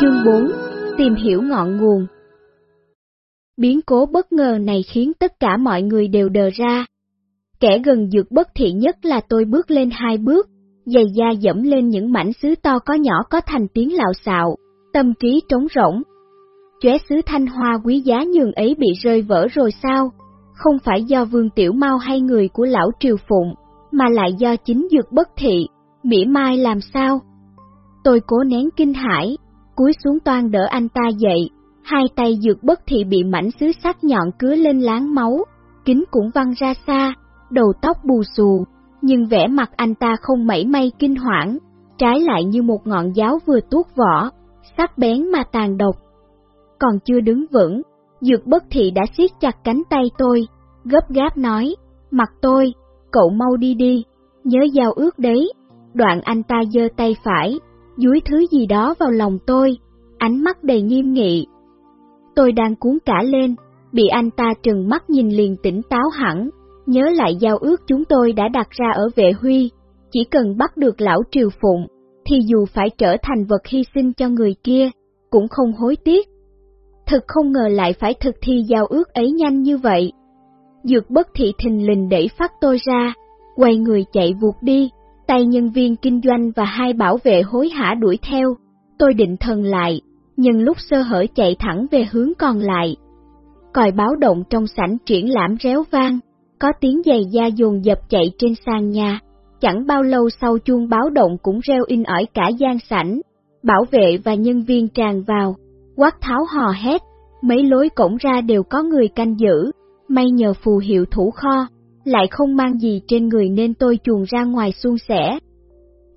Chương 4 Tìm hiểu ngọn nguồn Biến cố bất ngờ này khiến tất cả mọi người đều đờ ra. Kẻ gần dược bất thị nhất là tôi bước lên hai bước, giày da dẫm lên những mảnh sứ to có nhỏ có thành tiếng lạo xạo, tâm trí trống rỗng. Chóe sứ thanh hoa quý giá nhường ấy bị rơi vỡ rồi sao? Không phải do vương tiểu mau hay người của lão triều phụng, mà lại do chính dược bất thị, mỉa mai làm sao? Tôi cố nén kinh hãi, cúi xuống toan đỡ anh ta dậy, hai tay dược bất thị bị mảnh sứ sắc nhọn cứa lên láng máu, kính cũng văng ra xa, đầu tóc bù xù, nhưng vẻ mặt anh ta không mảy may kinh hoảng, trái lại như một ngọn giáo vừa tuốt vỏ, sắc bén mà tàn độc. Còn chưa đứng vững, dược bất thị đã siết chặt cánh tay tôi, gấp gáp nói, mặt tôi, cậu mau đi đi, nhớ giao ước đấy. Đoạn anh ta giơ tay phải, dúi thứ gì đó vào lòng tôi, ánh mắt đầy nghiêm nghị. Tôi đang cuốn cả lên, bị anh ta trừng mắt nhìn liền tỉnh táo hẳn, nhớ lại giao ước chúng tôi đã đặt ra ở vệ huy, chỉ cần bắt được lão triều phụng, thì dù phải trở thành vật hy sinh cho người kia, cũng không hối tiếc. Thực không ngờ lại phải thực thi giao ước ấy nhanh như vậy. Dược bất thị thình lình đẩy phát tôi ra, quay người chạy vụt đi, tay nhân viên kinh doanh và hai bảo vệ hối hả đuổi theo. Tôi định thần lại, nhưng lúc sơ hở chạy thẳng về hướng còn lại. Còi báo động trong sảnh triển lãm réo vang, có tiếng giày da dồn dập chạy trên sàn nhà. Chẳng bao lâu sau chuông báo động cũng reo in ỏi cả gian sảnh, bảo vệ và nhân viên tràn vào, quát tháo hò hét, mấy lối cổng ra đều có người canh giữ, may nhờ phù hiệu thủ kho, lại không mang gì trên người nên tôi chuồn ra ngoài suôn sẻ.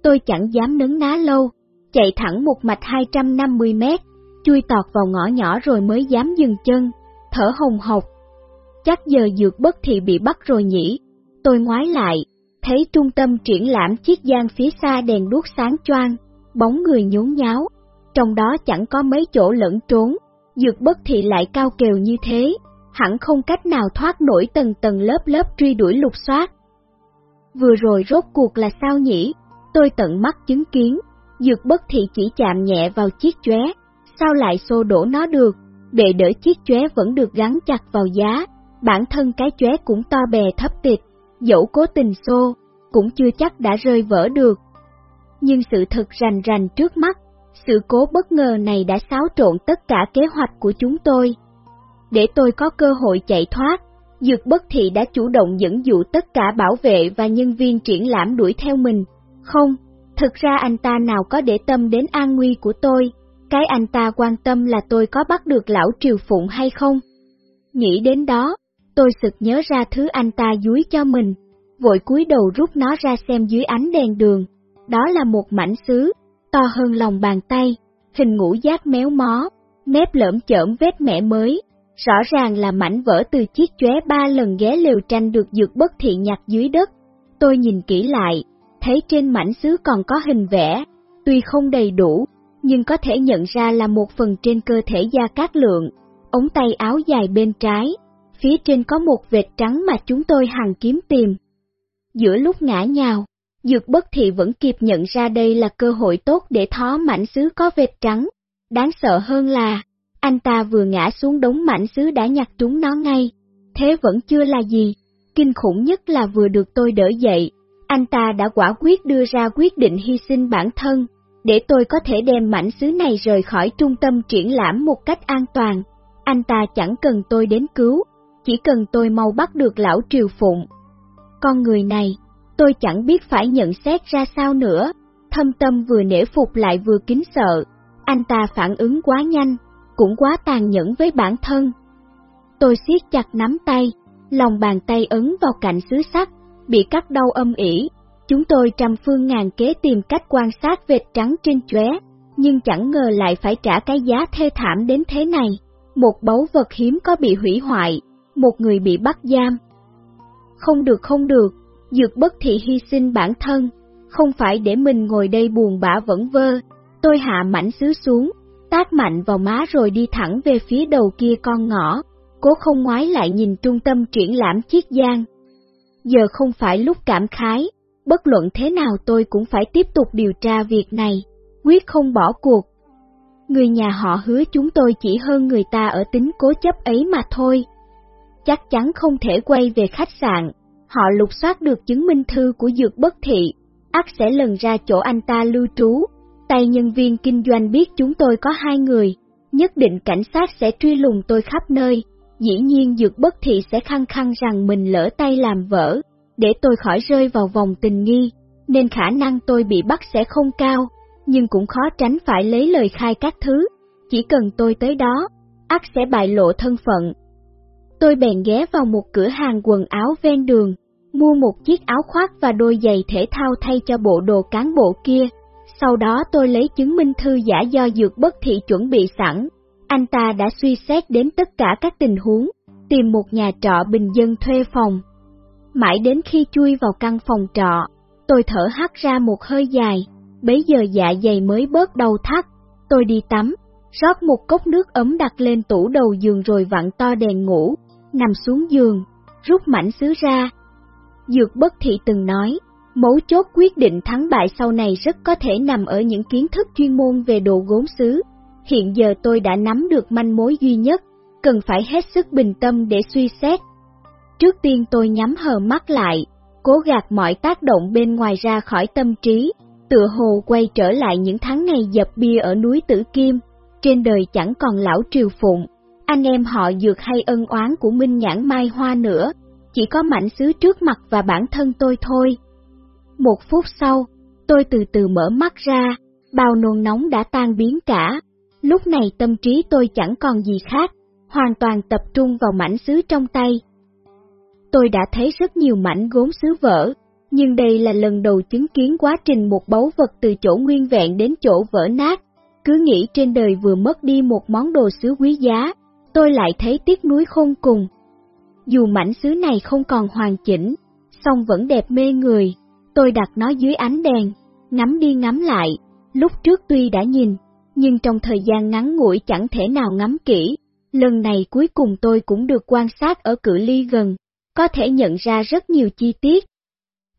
Tôi chẳng dám nấn ná lâu, chạy thẳng một mạch 250 mét, chui tọt vào ngõ nhỏ rồi mới dám dừng chân, thở hồng hộc. Chắc giờ dược bất thì bị bắt rồi nhỉ, tôi ngoái lại, thấy trung tâm triển lãm chiếc gian phía xa đèn đuốc sáng choang, bóng người nhốn nháo, trong đó chẳng có mấy chỗ lẫn trốn, dược bất thì lại cao kèo như thế, hẳn không cách nào thoát nổi tầng tầng lớp lớp truy đuổi lục soát. Vừa rồi rốt cuộc là sao nhỉ? Tôi tận mắt chứng kiến, dược bất thị chỉ chạm nhẹ vào chiếc chóe, sao lại xô đổ nó được, để đỡ chiếc chóe vẫn được gắn chặt vào giá, bản thân cái chóe cũng to bè thấp tịch, dẫu cố tình xô, cũng chưa chắc đã rơi vỡ được. Nhưng sự thật rành rành trước mắt, sự cố bất ngờ này đã xáo trộn tất cả kế hoạch của chúng tôi để tôi có cơ hội chạy thoát. Dược bất thị đã chủ động dẫn dụ tất cả bảo vệ và nhân viên triển lãm đuổi theo mình. Không, thực ra anh ta nào có để tâm đến an nguy của tôi, cái anh ta quan tâm là tôi có bắt được lão triều phụng hay không. Nghĩ đến đó, tôi sực nhớ ra thứ anh ta dúi cho mình, vội cúi đầu rút nó ra xem dưới ánh đèn đường. Đó là một mảnh sứ, to hơn lòng bàn tay, hình ngũ giác méo mó, mép lởm chởm vết mẻ mới, Rõ ràng là mảnh vỡ từ chiếc chóe ba lần ghé lều tranh được dược bất thiện nhặt dưới đất. Tôi nhìn kỹ lại, thấy trên mảnh sứ còn có hình vẽ, tuy không đầy đủ, nhưng có thể nhận ra là một phần trên cơ thể da cát lượng, ống tay áo dài bên trái, phía trên có một vệt trắng mà chúng tôi hằng kiếm tìm. Giữa lúc ngã nhào, Dược bất thị vẫn kịp nhận ra đây là cơ hội tốt để thó mảnh sứ có vệt trắng. Đáng sợ hơn là, anh ta vừa ngã xuống đống mảnh sứ đã nhặt trúng nó ngay. Thế vẫn chưa là gì. Kinh khủng nhất là vừa được tôi đỡ dậy, anh ta đã quả quyết đưa ra quyết định hy sinh bản thân, để tôi có thể đem mảnh sứ này rời khỏi trung tâm triển lãm một cách an toàn. Anh ta chẳng cần tôi đến cứu, chỉ cần tôi mau bắt được lão triều phụng. Con người này, tôi chẳng biết phải nhận xét ra sao nữa, thâm tâm vừa nể phục lại vừa kính sợ. Anh ta phản ứng quá nhanh, cũng quá tàn nhẫn với bản thân. Tôi siết chặt nắm tay, lòng bàn tay ấn vào cạnh xứ sắt, bị cắt đau âm ỉ. Chúng tôi trăm phương ngàn kế tìm cách quan sát vệt trắng trên chóe, nhưng chẳng ngờ lại phải trả cái giá thê thảm đến thế này. Một báu vật hiếm có bị hủy hoại, một người bị bắt giam. Không được không được, dược bất thị hy sinh bản thân, không phải để mình ngồi đây buồn bã vẫn vơ. Tôi hạ mảnh sứ xuống, tát mạnh vào má rồi đi thẳng về phía đầu kia con ngõ, cố không ngoái lại nhìn trung tâm triển lãm chiếc giang. Giờ không phải lúc cảm khái, bất luận thế nào tôi cũng phải tiếp tục điều tra việc này, quyết không bỏ cuộc. Người nhà họ hứa chúng tôi chỉ hơn người ta ở tính cố chấp ấy mà thôi. Chắc chắn không thể quay về khách sạn, họ lục soát được chứng minh thư của dược bất thị, ắt sẽ lần ra chỗ anh ta lưu trú. Tay nhân viên kinh doanh biết chúng tôi có hai người, nhất định cảnh sát sẽ truy lùng tôi khắp nơi. Dĩ nhiên dược bất thị sẽ khăng khăng rằng mình lỡ tay làm vỡ, để tôi khỏi rơi vào vòng tình nghi, nên khả năng tôi bị bắt sẽ không cao, nhưng cũng khó tránh phải lấy lời khai các thứ. Chỉ cần tôi tới đó, ắt sẽ bại lộ thân phận. Tôi bèn ghé vào một cửa hàng quần áo ven đường, mua một chiếc áo khoác và đôi giày thể thao thay cho bộ đồ cán bộ kia. Sau đó tôi lấy chứng minh thư giả do dược bất thị chuẩn bị sẵn. Anh ta đã suy xét đến tất cả các tình huống, tìm một nhà trọ bình dân thuê phòng. Mãi đến khi chui vào căn phòng trọ, tôi thở hắt ra một hơi dài, bấy giờ dạ dày mới bớt đau thắt. Tôi đi tắm, rót một cốc nước ấm đặt lên tủ đầu giường rồi vặn to đèn ngủ, nằm xuống giường, rút mảnh sứ ra, Dược bất thị từng nói, mấu chốt quyết định thắng bại sau này rất có thể nằm ở những kiến thức chuyên môn về đồ gốm xứ. Hiện giờ tôi đã nắm được manh mối duy nhất, cần phải hết sức bình tâm để suy xét. Trước tiên tôi nhắm hờ mắt lại, cố gạt mọi tác động bên ngoài ra khỏi tâm trí, tựa hồ quay trở lại những tháng ngày dập bia ở núi Tử Kim, trên đời chẳng còn lão triều phụng, anh em họ dược hay ân oán của Minh Nhãn Mai Hoa nữa, chỉ có mảnh xứ trước mặt và bản thân tôi thôi. Một phút sau, tôi từ từ mở mắt ra, bao nôn nóng đã tan biến cả. Lúc này tâm trí tôi chẳng còn gì khác, hoàn toàn tập trung vào mảnh xứ trong tay. Tôi đã thấy rất nhiều mảnh gốm xứ vỡ, nhưng đây là lần đầu chứng kiến quá trình một báu vật từ chỗ nguyên vẹn đến chỗ vỡ nát. Cứ nghĩ trên đời vừa mất đi một món đồ sứ quý giá, tôi lại thấy tiếc nuối khôn cùng. Dù mảnh sứ này không còn hoàn chỉnh, song vẫn đẹp mê người. Tôi đặt nó dưới ánh đèn, ngắm đi ngắm lại. Lúc trước tuy đã nhìn, nhưng trong thời gian ngắn ngủi chẳng thể nào ngắm kỹ. Lần này cuối cùng tôi cũng được quan sát ở cự ly gần, có thể nhận ra rất nhiều chi tiết.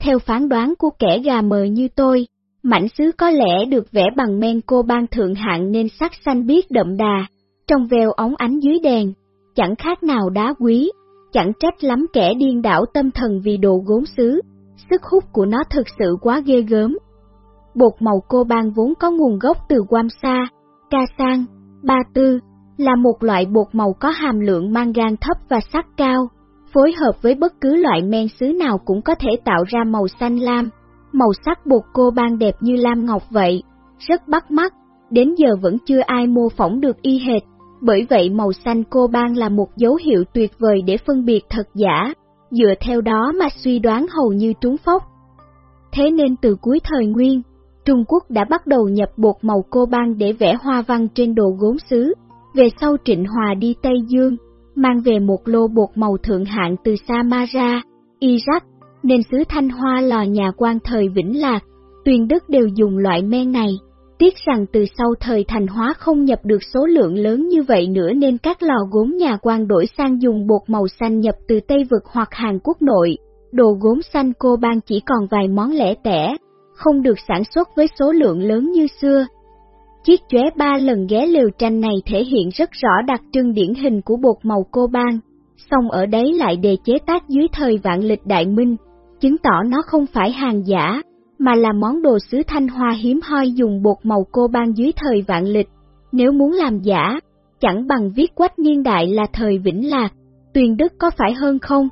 Theo phán đoán của kẻ gà mờ như tôi, mảnh sứ có lẽ được vẽ bằng men cô ban thượng hạng nên sắc xanh biếc đậm đà, trong veo ống ánh dưới đèn, chẳng khác nào đá quý chẳng trách lắm kẻ điên đảo tâm thần vì đồ gốm xứ, sức hút của nó thực sự quá ghê gớm. Bột màu cô ban vốn có nguồn gốc từ Guamsa, Ca Sang, Ba Tư, là một loại bột màu có hàm lượng mangan thấp và sắt cao, phối hợp với bất cứ loại men xứ nào cũng có thể tạo ra màu xanh lam. Màu sắc bột cô ban đẹp như lam ngọc vậy, rất bắt mắt, đến giờ vẫn chưa ai mô phỏng được y hệt. Bởi vậy màu xanh cô ban là một dấu hiệu tuyệt vời để phân biệt thật giả, dựa theo đó mà suy đoán hầu như trúng phốc. Thế nên từ cuối thời Nguyên, Trung Quốc đã bắt đầu nhập bột màu cô ban để vẽ hoa văn trên đồ gốm sứ. Về sau Trịnh Hòa đi Tây Dương, mang về một lô bột màu thượng hạng từ Samara, Iraq, nên xứ Thanh Hoa lò nhà quan thời Vĩnh Lạc, Tuyền Đức đều dùng loại men này. Tiếc rằng từ sau thời thành hóa không nhập được số lượng lớn như vậy nữa nên các lò gốm nhà quan đổi sang dùng bột màu xanh nhập từ Tây Vực hoặc Hàn Quốc nội. Đồ gốm xanh cô ban chỉ còn vài món lẻ tẻ, không được sản xuất với số lượng lớn như xưa. Chiếc chóe ba lần ghé lều tranh này thể hiện rất rõ đặc trưng điển hình của bột màu cô ban, song ở đấy lại đề chế tác dưới thời vạn lịch đại minh, chứng tỏ nó không phải hàng giả, mà là món đồ sứ thanh hoa hiếm hoi dùng bột màu cô ban dưới thời vạn lịch. Nếu muốn làm giả, chẳng bằng viết quách niên đại là thời vĩnh lạc, tuyền đức có phải hơn không?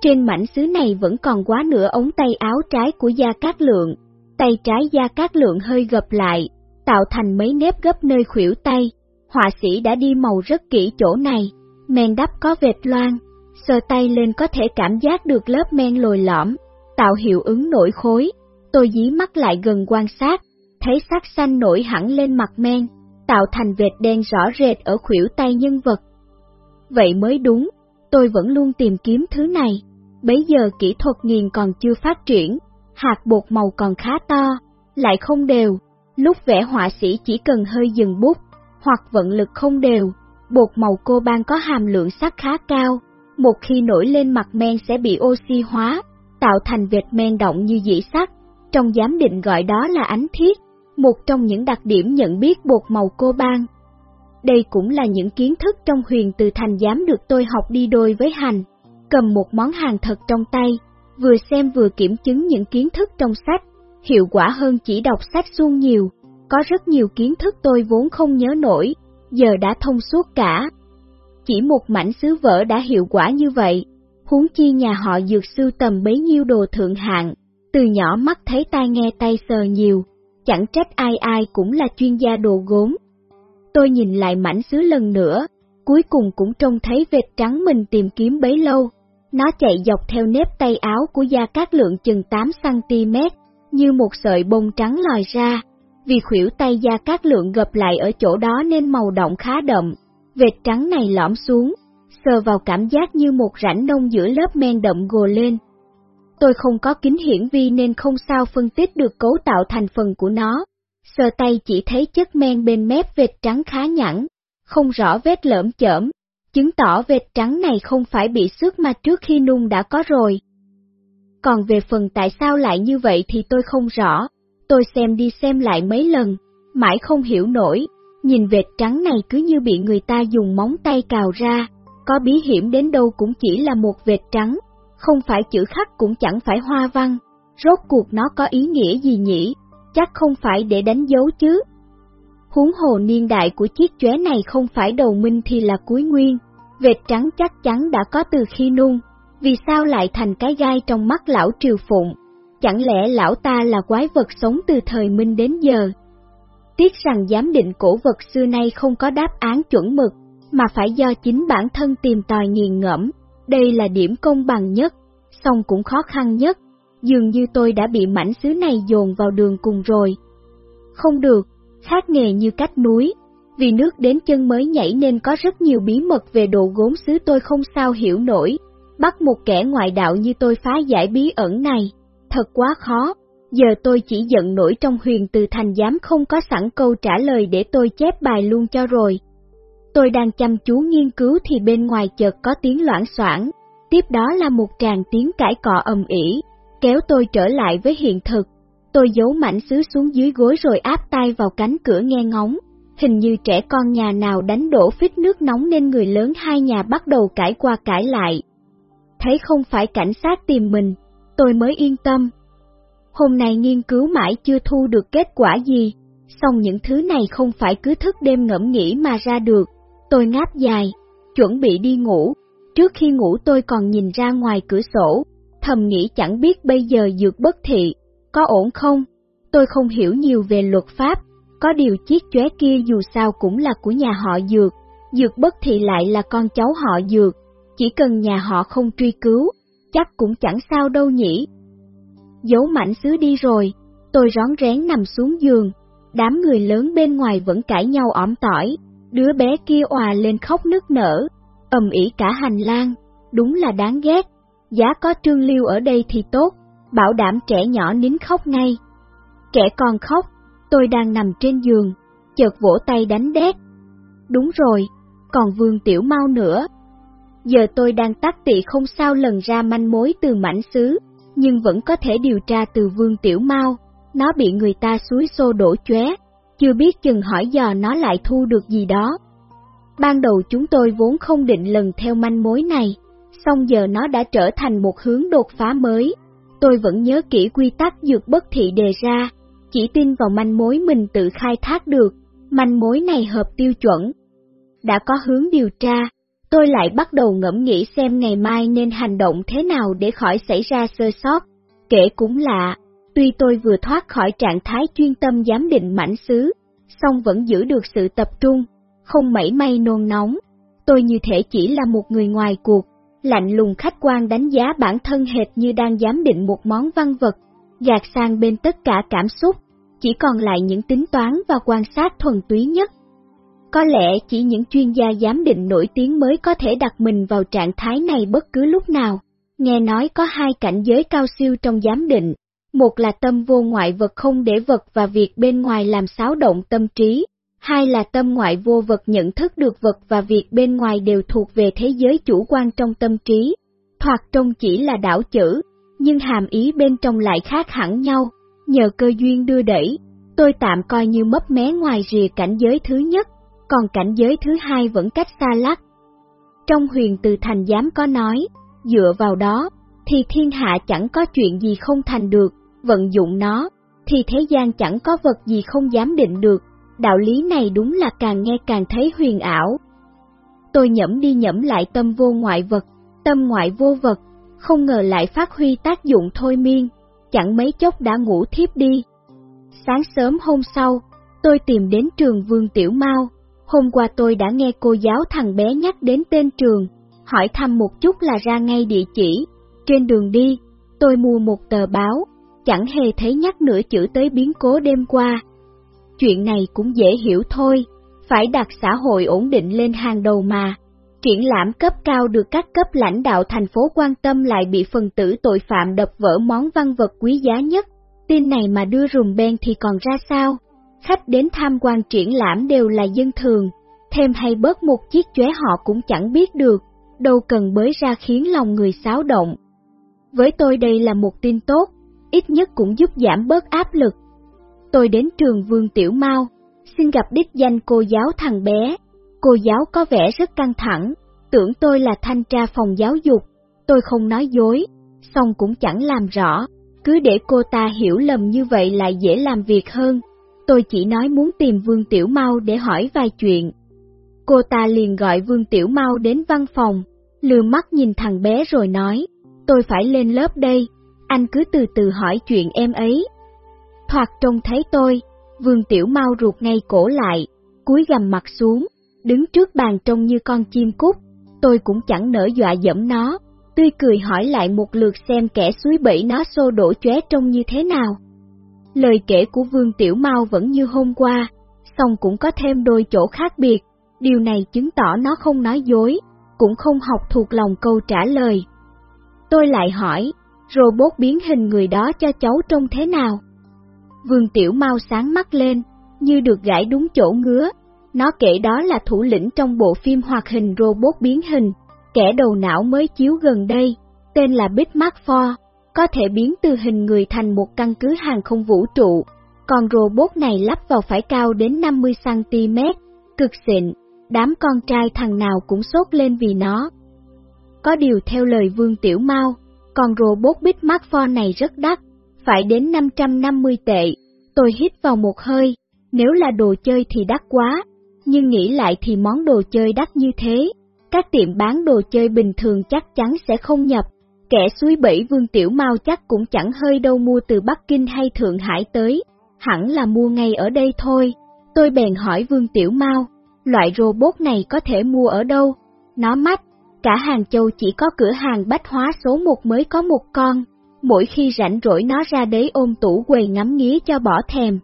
Trên mảnh sứ này vẫn còn quá nửa ống tay áo trái của Gia Cát Lượng, tay trái Gia Cát Lượng hơi gập lại, tạo thành mấy nếp gấp nơi khuỷu tay. Họa sĩ đã đi màu rất kỹ chỗ này, men đắp có vệt loan, sờ tay lên có thể cảm giác được lớp men lồi lõm, tạo hiệu ứng nổi khối. Tôi dí mắt lại gần quan sát, thấy sắc xanh nổi hẳn lên mặt men, tạo thành vệt đen rõ rệt ở khuỷu tay nhân vật. Vậy mới đúng, tôi vẫn luôn tìm kiếm thứ này, bấy giờ kỹ thuật nghiền còn chưa phát triển, hạt bột màu còn khá to, lại không đều, lúc vẽ họa sĩ chỉ cần hơi dừng bút, hoặc vận lực không đều, bột màu cô ban có hàm lượng sắt khá cao, một khi nổi lên mặt men sẽ bị oxy hóa, tạo thành vệt men động như dĩ sắt, trong giám định gọi đó là ánh thiết, một trong những đặc điểm nhận biết bột màu cô ban. Đây cũng là những kiến thức trong huyền từ thành giám được tôi học đi đôi với hành, cầm một món hàng thật trong tay, vừa xem vừa kiểm chứng những kiến thức trong sách, hiệu quả hơn chỉ đọc sách suông nhiều, có rất nhiều kiến thức tôi vốn không nhớ nổi, giờ đã thông suốt cả. Chỉ một mảnh sứ vỡ đã hiệu quả như vậy, huống chi nhà họ dược sưu tầm bấy nhiêu đồ thượng hạng, từ nhỏ mắt thấy tai nghe tay sờ nhiều, chẳng trách ai ai cũng là chuyên gia đồ gốm. Tôi nhìn lại mảnh sứ lần nữa, cuối cùng cũng trông thấy vệt trắng mình tìm kiếm bấy lâu. Nó chạy dọc theo nếp tay áo của Gia Cát Lượng chừng 8cm, như một sợi bông trắng lòi ra. Vì khuỷu tay Gia Cát Lượng gập lại ở chỗ đó nên màu động khá đậm, vệt trắng này lõm xuống, sờ vào cảm giác như một rãnh nông giữa lớp men đậm gồ lên. Tôi không có kính hiển vi nên không sao phân tích được cấu tạo thành phần của nó. Sờ tay chỉ thấy chất men bên mép vệt trắng khá nhẵn, không rõ vết lởm chởm, chứng tỏ vệt trắng này không phải bị xước mà trước khi nung đã có rồi. Còn về phần tại sao lại như vậy thì tôi không rõ, tôi xem đi xem lại mấy lần, mãi không hiểu nổi, nhìn vệt trắng này cứ như bị người ta dùng móng tay cào ra, có bí hiểm đến đâu cũng chỉ là một vệt trắng, không phải chữ khắc cũng chẳng phải hoa văn, rốt cuộc nó có ý nghĩa gì nhỉ, chắc không phải để đánh dấu chứ. Huống hồ niên đại của chiếc chóe này không phải đầu minh thì là cuối nguyên, vệt trắng chắc chắn đã có từ khi nung, vì sao lại thành cái gai trong mắt lão triều phụng, chẳng lẽ lão ta là quái vật sống từ thời minh đến giờ. Tiếc rằng giám định cổ vật xưa nay không có đáp án chuẩn mực, mà phải do chính bản thân tìm tòi nghiền ngẫm, đây là điểm công bằng nhất, song cũng khó khăn nhất, dường như tôi đã bị mảnh xứ này dồn vào đường cùng rồi. Không được, khác nghề như cách núi, vì nước đến chân mới nhảy nên có rất nhiều bí mật về đồ gốm xứ tôi không sao hiểu nổi, bắt một kẻ ngoại đạo như tôi phá giải bí ẩn này, thật quá khó, giờ tôi chỉ giận nổi trong huyền từ thành giám không có sẵn câu trả lời để tôi chép bài luôn cho rồi. Tôi đang chăm chú nghiên cứu thì bên ngoài chợt có tiếng loãng xoảng, tiếp đó là một tràng tiếng cãi cọ ầm ĩ, kéo tôi trở lại với hiện thực. Tôi giấu mảnh sứ xuống dưới gối rồi áp tay vào cánh cửa nghe ngóng. Hình như trẻ con nhà nào đánh đổ phích nước nóng nên người lớn hai nhà bắt đầu cãi qua cãi lại. Thấy không phải cảnh sát tìm mình, tôi mới yên tâm. Hôm nay nghiên cứu mãi chưa thu được kết quả gì, song những thứ này không phải cứ thức đêm ngẫm nghĩ mà ra được. Tôi ngáp dài, chuẩn bị đi ngủ. Trước khi ngủ tôi còn nhìn ra ngoài cửa sổ, thầm nghĩ chẳng biết bây giờ dược bất thị, có ổn không? Tôi không hiểu nhiều về luật pháp, có điều chiếc chóe kia dù sao cũng là của nhà họ dược, dược bất thị lại là con cháu họ dược, chỉ cần nhà họ không truy cứu, chắc cũng chẳng sao đâu nhỉ. Giấu mảnh xứ đi rồi, tôi rón rén nằm xuống giường, đám người lớn bên ngoài vẫn cãi nhau ỏm tỏi, đứa bé kia òa lên khóc nức nở, ầm ĩ cả hành lang, đúng là đáng ghét, giá có trương liêu ở đây thì tốt, bảo đảm trẻ nhỏ nín khóc ngay. Trẻ con khóc, tôi đang nằm trên giường, chợt vỗ tay đánh đét. Đúng rồi, còn vương tiểu mau nữa. Giờ tôi đang tắt tị không sao lần ra manh mối từ mảnh xứ, nhưng vẫn có thể điều tra từ vương tiểu mau, nó bị người ta suối xô đổ chóe, chưa biết chừng hỏi dò nó lại thu được gì đó. Ban đầu chúng tôi vốn không định lần theo manh mối này, song giờ nó đã trở thành một hướng đột phá mới. Tôi vẫn nhớ kỹ quy tắc dược bất thị đề ra, chỉ tin vào manh mối mình tự khai thác được, manh mối này hợp tiêu chuẩn. Đã có hướng điều tra, tôi lại bắt đầu ngẫm nghĩ xem ngày mai nên hành động thế nào để khỏi xảy ra sơ sót. Kể cũng lạ, tuy tôi vừa thoát khỏi trạng thái chuyên tâm giám định mảnh xứ, song vẫn giữ được sự tập trung, không mảy may nôn nóng. Tôi như thể chỉ là một người ngoài cuộc, lạnh lùng khách quan đánh giá bản thân hệt như đang giám định một món văn vật, gạt sang bên tất cả cảm xúc, chỉ còn lại những tính toán và quan sát thuần túy nhất. Có lẽ chỉ những chuyên gia giám định nổi tiếng mới có thể đặt mình vào trạng thái này bất cứ lúc nào. Nghe nói có hai cảnh giới cao siêu trong giám định, một là tâm vô ngoại vật không để vật và việc bên ngoài làm xáo động tâm trí, hai là tâm ngoại vô vật nhận thức được vật và việc bên ngoài đều thuộc về thế giới chủ quan trong tâm trí, thoạt trông chỉ là đảo chữ, nhưng hàm ý bên trong lại khác hẳn nhau, nhờ cơ duyên đưa đẩy, tôi tạm coi như mấp mé ngoài rìa cảnh giới thứ nhất, còn cảnh giới thứ hai vẫn cách xa lắc. Trong huyền từ thành giám có nói, dựa vào đó, thì thiên hạ chẳng có chuyện gì không thành được, vận dụng nó, thì thế gian chẳng có vật gì không dám định được, đạo lý này đúng là càng nghe càng thấy huyền ảo. Tôi nhẫm đi nhẫm lại tâm vô ngoại vật, tâm ngoại vô vật, không ngờ lại phát huy tác dụng thôi miên, chẳng mấy chốc đã ngủ thiếp đi. Sáng sớm hôm sau, tôi tìm đến trường Vương Tiểu Mao Hôm qua tôi đã nghe cô giáo thằng bé nhắc đến tên trường, hỏi thăm một chút là ra ngay địa chỉ. Trên đường đi, tôi mua một tờ báo, chẳng hề thấy nhắc nửa chữ tới biến cố đêm qua. Chuyện này cũng dễ hiểu thôi, phải đặt xã hội ổn định lên hàng đầu mà. Triển lãm cấp cao được các cấp lãnh đạo thành phố quan tâm lại bị phần tử tội phạm đập vỡ món văn vật quý giá nhất. Tin này mà đưa rùm ben thì còn ra sao? Khách đến tham quan triển lãm đều là dân thường, thêm hay bớt một chiếc chóe họ cũng chẳng biết được, đâu cần bới ra khiến lòng người xáo động. Với tôi đây là một tin tốt, ít nhất cũng giúp giảm bớt áp lực. Tôi đến trường Vương Tiểu Mau, xin gặp đích danh cô giáo thằng bé. Cô giáo có vẻ rất căng thẳng, tưởng tôi là thanh tra phòng giáo dục, tôi không nói dối, xong cũng chẳng làm rõ, cứ để cô ta hiểu lầm như vậy lại dễ làm việc hơn. Tôi chỉ nói muốn tìm Vương Tiểu Mau để hỏi vài chuyện. Cô ta liền gọi Vương Tiểu Mau đến văn phòng, lừa mắt nhìn thằng bé rồi nói, tôi phải lên lớp đây, anh cứ từ từ hỏi chuyện em ấy. Thoạt trông thấy tôi, Vương Tiểu Mau ruột ngay cổ lại, cúi gầm mặt xuống, đứng trước bàn trông như con chim cút, tôi cũng chẳng nỡ dọa dẫm nó, tươi cười hỏi lại một lượt xem kẻ suối bẫy nó xô đổ chóe trông như thế nào. Lời kể của Vương Tiểu Mau vẫn như hôm qua, song cũng có thêm đôi chỗ khác biệt, điều này chứng tỏ nó không nói dối, cũng không học thuộc lòng câu trả lời. Tôi lại hỏi, robot biến hình người đó cho cháu trông thế nào? Vương Tiểu Mau sáng mắt lên, như được gãi đúng chỗ ngứa. Nó kể đó là thủ lĩnh trong bộ phim hoạt hình robot biến hình, kẻ đầu não mới chiếu gần đây, tên là Big Mac Four, có thể biến từ hình người thành một căn cứ hàng không vũ trụ. Còn robot này lắp vào phải cao đến 50cm, cực xịn, đám con trai thằng nào cũng sốt lên vì nó. Có điều theo lời Vương Tiểu Mau, con robot Big Mac này rất đắt, phải đến 550 tệ. Tôi hít vào một hơi, nếu là đồ chơi thì đắt quá, nhưng nghĩ lại thì món đồ chơi đắt như thế, các tiệm bán đồ chơi bình thường chắc chắn sẽ không nhập. Kẻ suối bẫy Vương Tiểu Mao chắc cũng chẳng hơi đâu mua từ Bắc Kinh hay Thượng Hải tới, hẳn là mua ngay ở đây thôi. Tôi bèn hỏi Vương Tiểu Mao, loại robot này có thể mua ở đâu? Nó mách, cả Hàng Châu chỉ có cửa hàng bách hóa số 1 mới có một con, mỗi khi rảnh rỗi nó ra đấy ôm tủ quầy ngắm nghía cho bỏ thèm.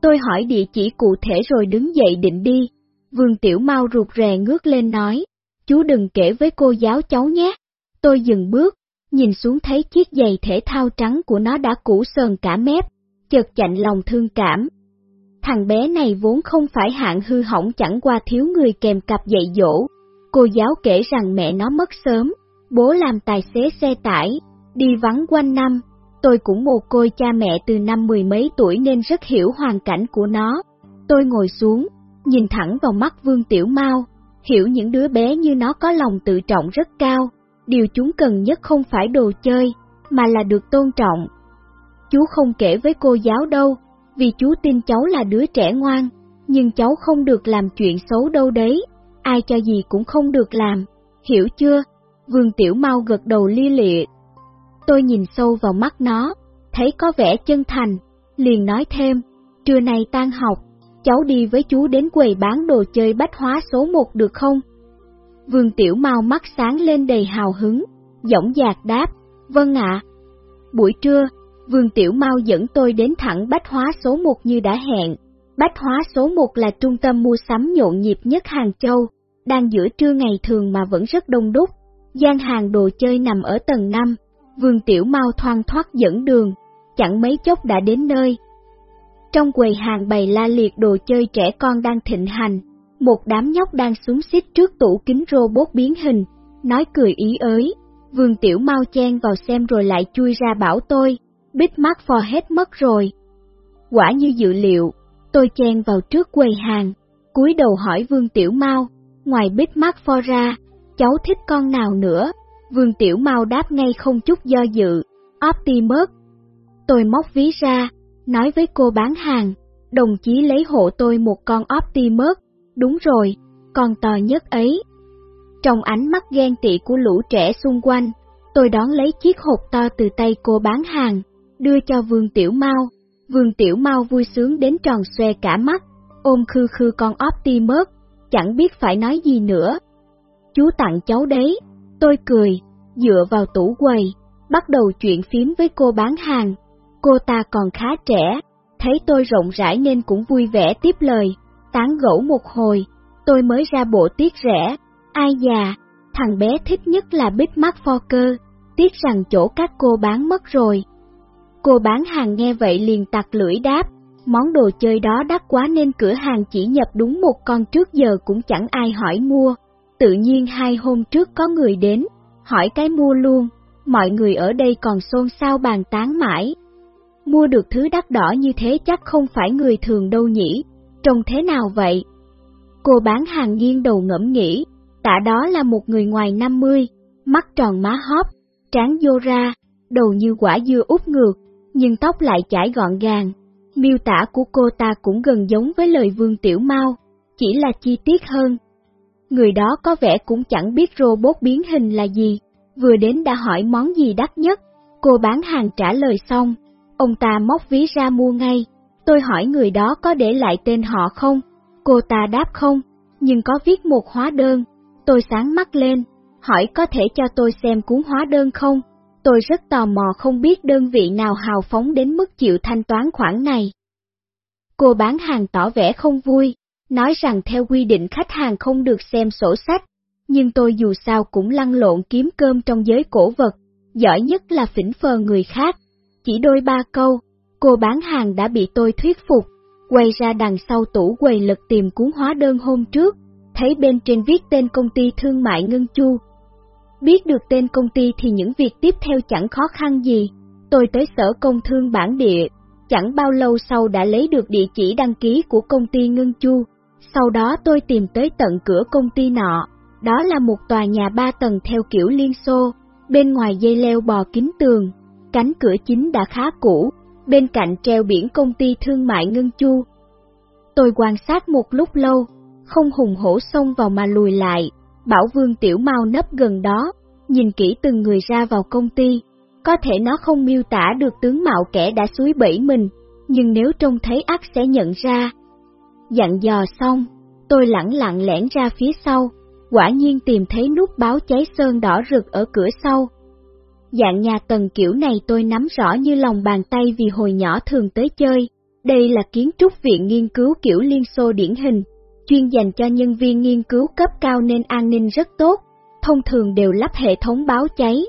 Tôi hỏi địa chỉ cụ thể rồi đứng dậy định đi, Vương Tiểu Mau rụt rè ngước lên nói, chú đừng kể với cô giáo cháu nhé. Tôi dừng bước, nhìn xuống thấy chiếc giày thể thao trắng của nó đã cũ sờn cả mép, chợt chạnh lòng thương cảm. Thằng bé này vốn không phải hạng hư hỏng chẳng qua thiếu người kèm cặp dạy dỗ. Cô giáo kể rằng mẹ nó mất sớm, bố làm tài xế xe tải, đi vắng quanh năm. Tôi cũng một côi cha mẹ từ năm mười mấy tuổi nên rất hiểu hoàn cảnh của nó. Tôi ngồi xuống, nhìn thẳng vào mắt Vương Tiểu Mao, hiểu những đứa bé như nó có lòng tự trọng rất cao, điều chúng cần nhất không phải đồ chơi, mà là được tôn trọng. Chú không kể với cô giáo đâu, vì chú tin cháu là đứa trẻ ngoan, nhưng cháu không được làm chuyện xấu đâu đấy, ai cho gì cũng không được làm, hiểu chưa? Vương Tiểu Mau gật đầu lia lịa. Tôi nhìn sâu vào mắt nó, thấy có vẻ chân thành, liền nói thêm, trưa nay tan học, cháu đi với chú đến quầy bán đồ chơi bách hóa số 1 được không? Vương Tiểu Mau mắt sáng lên đầy hào hứng, dõng dạc đáp, vâng ạ. Buổi trưa, Vương Tiểu Mau dẫn tôi đến thẳng bách hóa số 1 như đã hẹn. Bách hóa số 1 là trung tâm mua sắm nhộn nhịp nhất Hàng Châu, đang giữa trưa ngày thường mà vẫn rất đông đúc. gian hàng đồ chơi nằm ở tầng 5, Vương Tiểu Mau thoang thoát dẫn đường, chẳng mấy chốc đã đến nơi. Trong quầy hàng bày la liệt đồ chơi trẻ con đang thịnh hành, một đám nhóc đang súng xít trước tủ kính robot biến hình, nói cười ý ới. Vương Tiểu Mau chen vào xem rồi lại chui ra bảo tôi, bít mắt phò hết mất rồi. Quả như dự liệu, tôi chen vào trước quầy hàng, cúi đầu hỏi Vương Tiểu Mau, ngoài bít mắt pho ra, cháu thích con nào nữa? Vương Tiểu Mau đáp ngay không chút do dự, Optimus. Tôi móc ví ra, nói với cô bán hàng, đồng chí lấy hộ tôi một con Optimus, đúng rồi, con to nhất ấy. Trong ánh mắt ghen tị của lũ trẻ xung quanh, tôi đón lấy chiếc hộp to từ tay cô bán hàng, đưa cho Vương Tiểu Mau. Vương Tiểu Mau vui sướng đến tròn xoe cả mắt, ôm khư khư con Optimus, chẳng biết phải nói gì nữa. Chú tặng cháu đấy, tôi cười, dựa vào tủ quầy, bắt đầu chuyện phím với cô bán hàng. Cô ta còn khá trẻ, thấy tôi rộng rãi nên cũng vui vẻ tiếp lời, tán gẫu một hồi, tôi mới ra bộ tiết rẻ, ai già, thằng bé thích nhất là bít mắt pho cơ. tiếc rằng chỗ các cô bán mất rồi. Cô bán hàng nghe vậy liền tặc lưỡi đáp, món đồ chơi đó đắt quá nên cửa hàng chỉ nhập đúng một con trước giờ cũng chẳng ai hỏi mua. Tự nhiên hai hôm trước có người đến, hỏi cái mua luôn, mọi người ở đây còn xôn xao bàn tán mãi. Mua được thứ đắt đỏ như thế chắc không phải người thường đâu nhỉ, trông thế nào vậy? Cô bán hàng nghiêng đầu ngẫm nghĩ, tạ đó là một người ngoài 50, mắt tròn má hóp, trán vô ra, đầu như quả dưa úp ngược, nhưng tóc lại chải gọn gàng. Miêu tả của cô ta cũng gần giống với lời Vương Tiểu Mau, chỉ là chi tiết hơn. Người đó có vẻ cũng chẳng biết robot biến hình là gì, vừa đến đã hỏi món gì đắt nhất. Cô bán hàng trả lời xong, ông ta móc ví ra mua ngay. Tôi hỏi người đó có để lại tên họ không? Cô ta đáp không, nhưng có viết một hóa đơn. Tôi sáng mắt lên, hỏi có thể cho tôi xem cuốn hóa đơn không? Tôi rất tò mò không biết đơn vị nào hào phóng đến mức chịu thanh toán khoản này. Cô bán hàng tỏ vẻ không vui, nói rằng theo quy định khách hàng không được xem sổ sách, nhưng tôi dù sao cũng lăn lộn kiếm cơm trong giới cổ vật, giỏi nhất là phỉnh phờ người khác. Chỉ đôi ba câu, cô bán hàng đã bị tôi thuyết phục, quay ra đằng sau tủ quầy lật tìm cuốn hóa đơn hôm trước, thấy bên trên viết tên công ty thương mại Ngân Chu, Biết được tên công ty thì những việc tiếp theo chẳng khó khăn gì. Tôi tới sở công thương bản địa, chẳng bao lâu sau đã lấy được địa chỉ đăng ký của công ty Ngân Chu. Sau đó tôi tìm tới tận cửa công ty nọ, đó là một tòa nhà ba tầng theo kiểu Liên Xô, bên ngoài dây leo bò kín tường, cánh cửa chính đã khá cũ, bên cạnh treo biển công ty thương mại Ngân Chu. Tôi quan sát một lúc lâu, không hùng hổ xông vào mà lùi lại, Bảo Vương Tiểu Mau nấp gần đó, nhìn kỹ từng người ra vào công ty, có thể nó không miêu tả được tướng mạo kẻ đã suối bẫy mình, nhưng nếu trông thấy ác sẽ nhận ra. Dặn dò xong, tôi lẳng lặng lẻn ra phía sau, quả nhiên tìm thấy nút báo cháy sơn đỏ rực ở cửa sau. Dạng nhà tầng kiểu này tôi nắm rõ như lòng bàn tay vì hồi nhỏ thường tới chơi, đây là kiến trúc viện nghiên cứu kiểu Liên Xô điển hình, chuyên dành cho nhân viên nghiên cứu cấp cao nên an ninh rất tốt, thông thường đều lắp hệ thống báo cháy.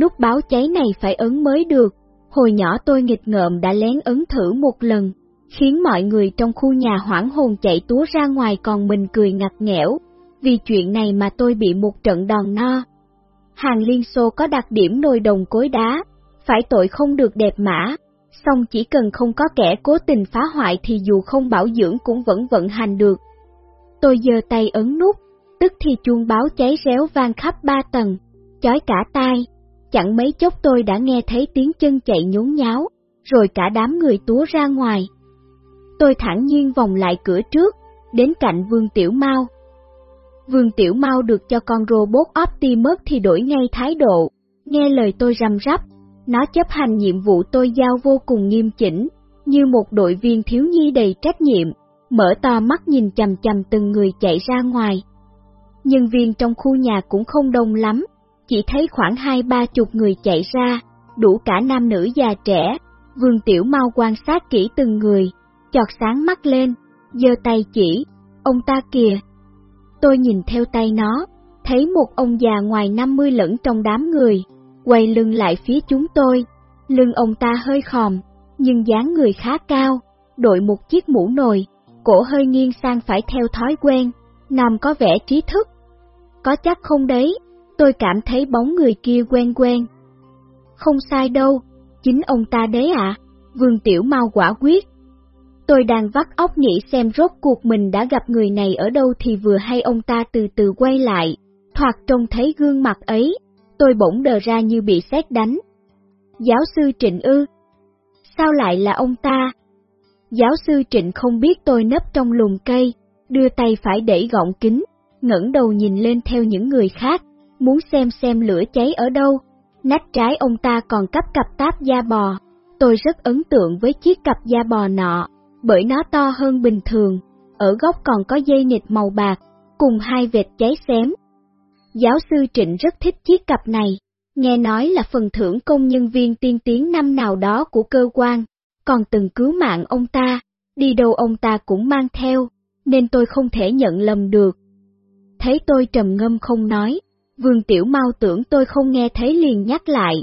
Nút báo cháy này phải ấn mới được, hồi nhỏ tôi nghịch ngợm đã lén ấn thử một lần, khiến mọi người trong khu nhà hoảng hồn chạy túa ra ngoài còn mình cười ngặt nghẽo, vì chuyện này mà tôi bị một trận đòn no. Hàng Liên Xô có đặc điểm nồi đồng cối đá, phải tội không được đẹp mã, song chỉ cần không có kẻ cố tình phá hoại thì dù không bảo dưỡng cũng vẫn vận hành được. Tôi giơ tay ấn nút, tức thì chuông báo cháy réo vang khắp ba tầng, chói cả tai. Chẳng mấy chốc tôi đã nghe thấy tiếng chân chạy nhốn nháo, rồi cả đám người túa ra ngoài. Tôi thẳng nhiên vòng lại cửa trước, đến cạnh Vương Tiểu Mau. Vương Tiểu Mau được cho con robot Optimus thì đổi ngay thái độ, nghe lời tôi răm rắp, nó chấp hành nhiệm vụ tôi giao vô cùng nghiêm chỉnh, như một đội viên thiếu nhi đầy trách nhiệm mở to mắt nhìn chầm chầm từng người chạy ra ngoài. Nhân viên trong khu nhà cũng không đông lắm, chỉ thấy khoảng hai ba chục người chạy ra, đủ cả nam nữ già trẻ. Vương Tiểu Mau quan sát kỹ từng người, chọt sáng mắt lên, giơ tay chỉ, ông ta kìa. Tôi nhìn theo tay nó, thấy một ông già ngoài 50 lẫn trong đám người, quay lưng lại phía chúng tôi. Lưng ông ta hơi khòm, nhưng dáng người khá cao, đội một chiếc mũ nồi, cổ hơi nghiêng sang phải theo thói quen, nằm có vẻ trí thức. Có chắc không đấy, tôi cảm thấy bóng người kia quen quen. Không sai đâu, chính ông ta đấy ạ, Vương Tiểu Mau quả quyết. Tôi đang vắt óc nghĩ xem rốt cuộc mình đã gặp người này ở đâu thì vừa hay ông ta từ từ quay lại, thoạt trông thấy gương mặt ấy, tôi bỗng đờ ra như bị xét đánh. Giáo sư Trịnh ư? Sao lại là ông ta? Giáo sư Trịnh không biết tôi nấp trong lùm cây, đưa tay phải đẩy gọng kính, ngẩng đầu nhìn lên theo những người khác, muốn xem xem lửa cháy ở đâu. Nách trái ông ta còn cắp cặp táp da bò, tôi rất ấn tượng với chiếc cặp da bò nọ, bởi nó to hơn bình thường, ở góc còn có dây nịt màu bạc, cùng hai vệt cháy xém. Giáo sư Trịnh rất thích chiếc cặp này, nghe nói là phần thưởng công nhân viên tiên tiến năm nào đó của cơ quan, còn từng cứu mạng ông ta, đi đâu ông ta cũng mang theo, nên tôi không thể nhận lầm được. Thấy tôi trầm ngâm không nói, Vương Tiểu Mau tưởng tôi không nghe thấy liền nhắc lại,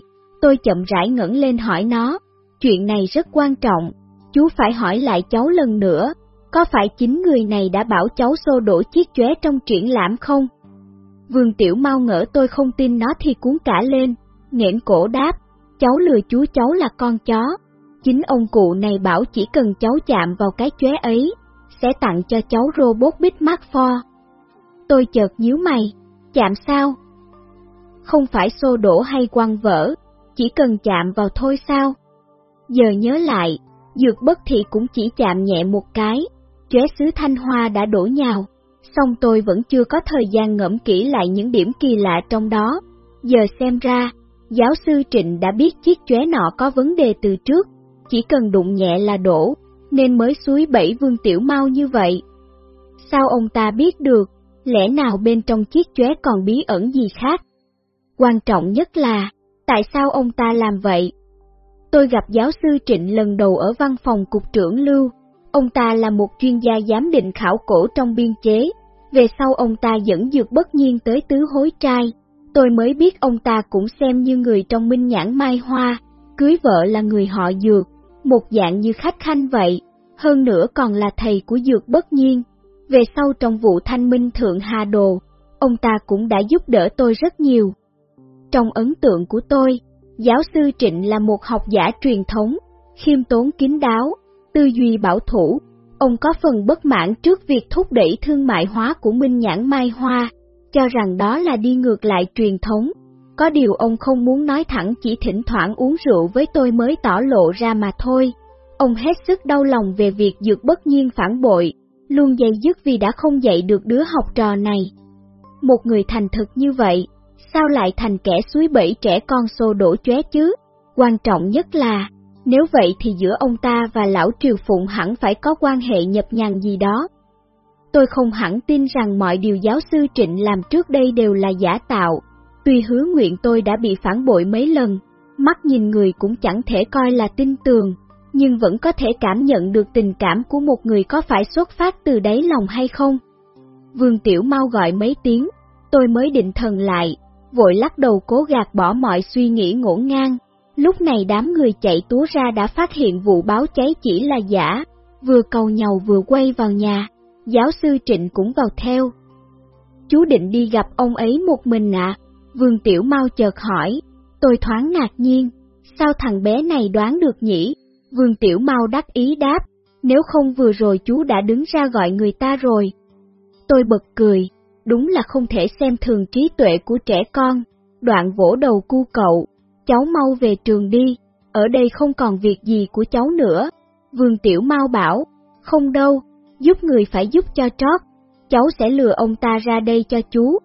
tôi chậm rãi ngẩng lên hỏi nó, chuyện này rất quan trọng, chú phải hỏi lại cháu lần nữa, có phải chính người này đã bảo cháu xô đổ chiếc chóe trong triển lãm không? Vương Tiểu Mau ngỡ tôi không tin nó thì cuốn cả lên, nghẹn cổ đáp, cháu lừa chú cháu là con chó. Chính ông cụ này bảo chỉ cần cháu chạm vào cái chóe ấy, sẽ tặng cho cháu robot Big Mac For. Tôi chợt nhíu mày, chạm sao? Không phải xô đổ hay quăng vỡ, chỉ cần chạm vào thôi sao? Giờ nhớ lại, dược bất thị cũng chỉ chạm nhẹ một cái, chóe sứ thanh hoa đã đổ nhào, song tôi vẫn chưa có thời gian ngẫm kỹ lại những điểm kỳ lạ trong đó. Giờ xem ra, giáo sư Trịnh đã biết chiếc chóe nọ có vấn đề từ trước, chỉ cần đụng nhẹ là đổ, nên mới suối bẫy vương tiểu mau như vậy. Sao ông ta biết được, lẽ nào bên trong chiếc chóe còn bí ẩn gì khác? Quan trọng nhất là, tại sao ông ta làm vậy? Tôi gặp giáo sư Trịnh lần đầu ở văn phòng cục trưởng Lưu, ông ta là một chuyên gia giám định khảo cổ trong biên chế, về sau ông ta dẫn dược bất nhiên tới tứ hối trai, tôi mới biết ông ta cũng xem như người trong minh nhãn mai hoa, cưới vợ là người họ dược, một dạng như khách khanh vậy, hơn nữa còn là thầy của dược bất nhiên. Về sau trong vụ thanh minh thượng Hà Đồ, ông ta cũng đã giúp đỡ tôi rất nhiều. Trong ấn tượng của tôi, giáo sư Trịnh là một học giả truyền thống, khiêm tốn kín đáo, tư duy bảo thủ, ông có phần bất mãn trước việc thúc đẩy thương mại hóa của Minh Nhãn Mai Hoa, cho rằng đó là đi ngược lại truyền thống. Có điều ông không muốn nói thẳng chỉ thỉnh thoảng uống rượu với tôi mới tỏ lộ ra mà thôi. Ông hết sức đau lòng về việc dược bất nhiên phản bội, luôn dây dứt vì đã không dạy được đứa học trò này. Một người thành thực như vậy, sao lại thành kẻ suối bẫy trẻ con xô đổ chóe chứ? Quan trọng nhất là, nếu vậy thì giữa ông ta và lão Triều Phụng hẳn phải có quan hệ nhập nhằng gì đó. Tôi không hẳn tin rằng mọi điều giáo sư Trịnh làm trước đây đều là giả tạo, tuy hứa nguyện tôi đã bị phản bội mấy lần, mắt nhìn người cũng chẳng thể coi là tin tường, nhưng vẫn có thể cảm nhận được tình cảm của một người có phải xuất phát từ đáy lòng hay không. Vương Tiểu Mau gọi mấy tiếng, tôi mới định thần lại, vội lắc đầu cố gạt bỏ mọi suy nghĩ ngổn ngang. Lúc này đám người chạy túa ra đã phát hiện vụ báo cháy chỉ là giả, vừa cầu nhau vừa quay vào nhà, giáo sư Trịnh cũng vào theo. Chú định đi gặp ông ấy một mình ạ, Vương Tiểu Mau chợt hỏi, tôi thoáng ngạc nhiên, sao thằng bé này đoán được nhỉ? Vương Tiểu Mau đắc ý đáp, nếu không vừa rồi chú đã đứng ra gọi người ta rồi. Tôi bật cười, đúng là không thể xem thường trí tuệ của trẻ con, đoạn vỗ đầu cu cậu, cháu mau về trường đi, ở đây không còn việc gì của cháu nữa. Vương Tiểu Mau bảo, không đâu, giúp người phải giúp cho trót, cháu sẽ lừa ông ta ra đây cho chú.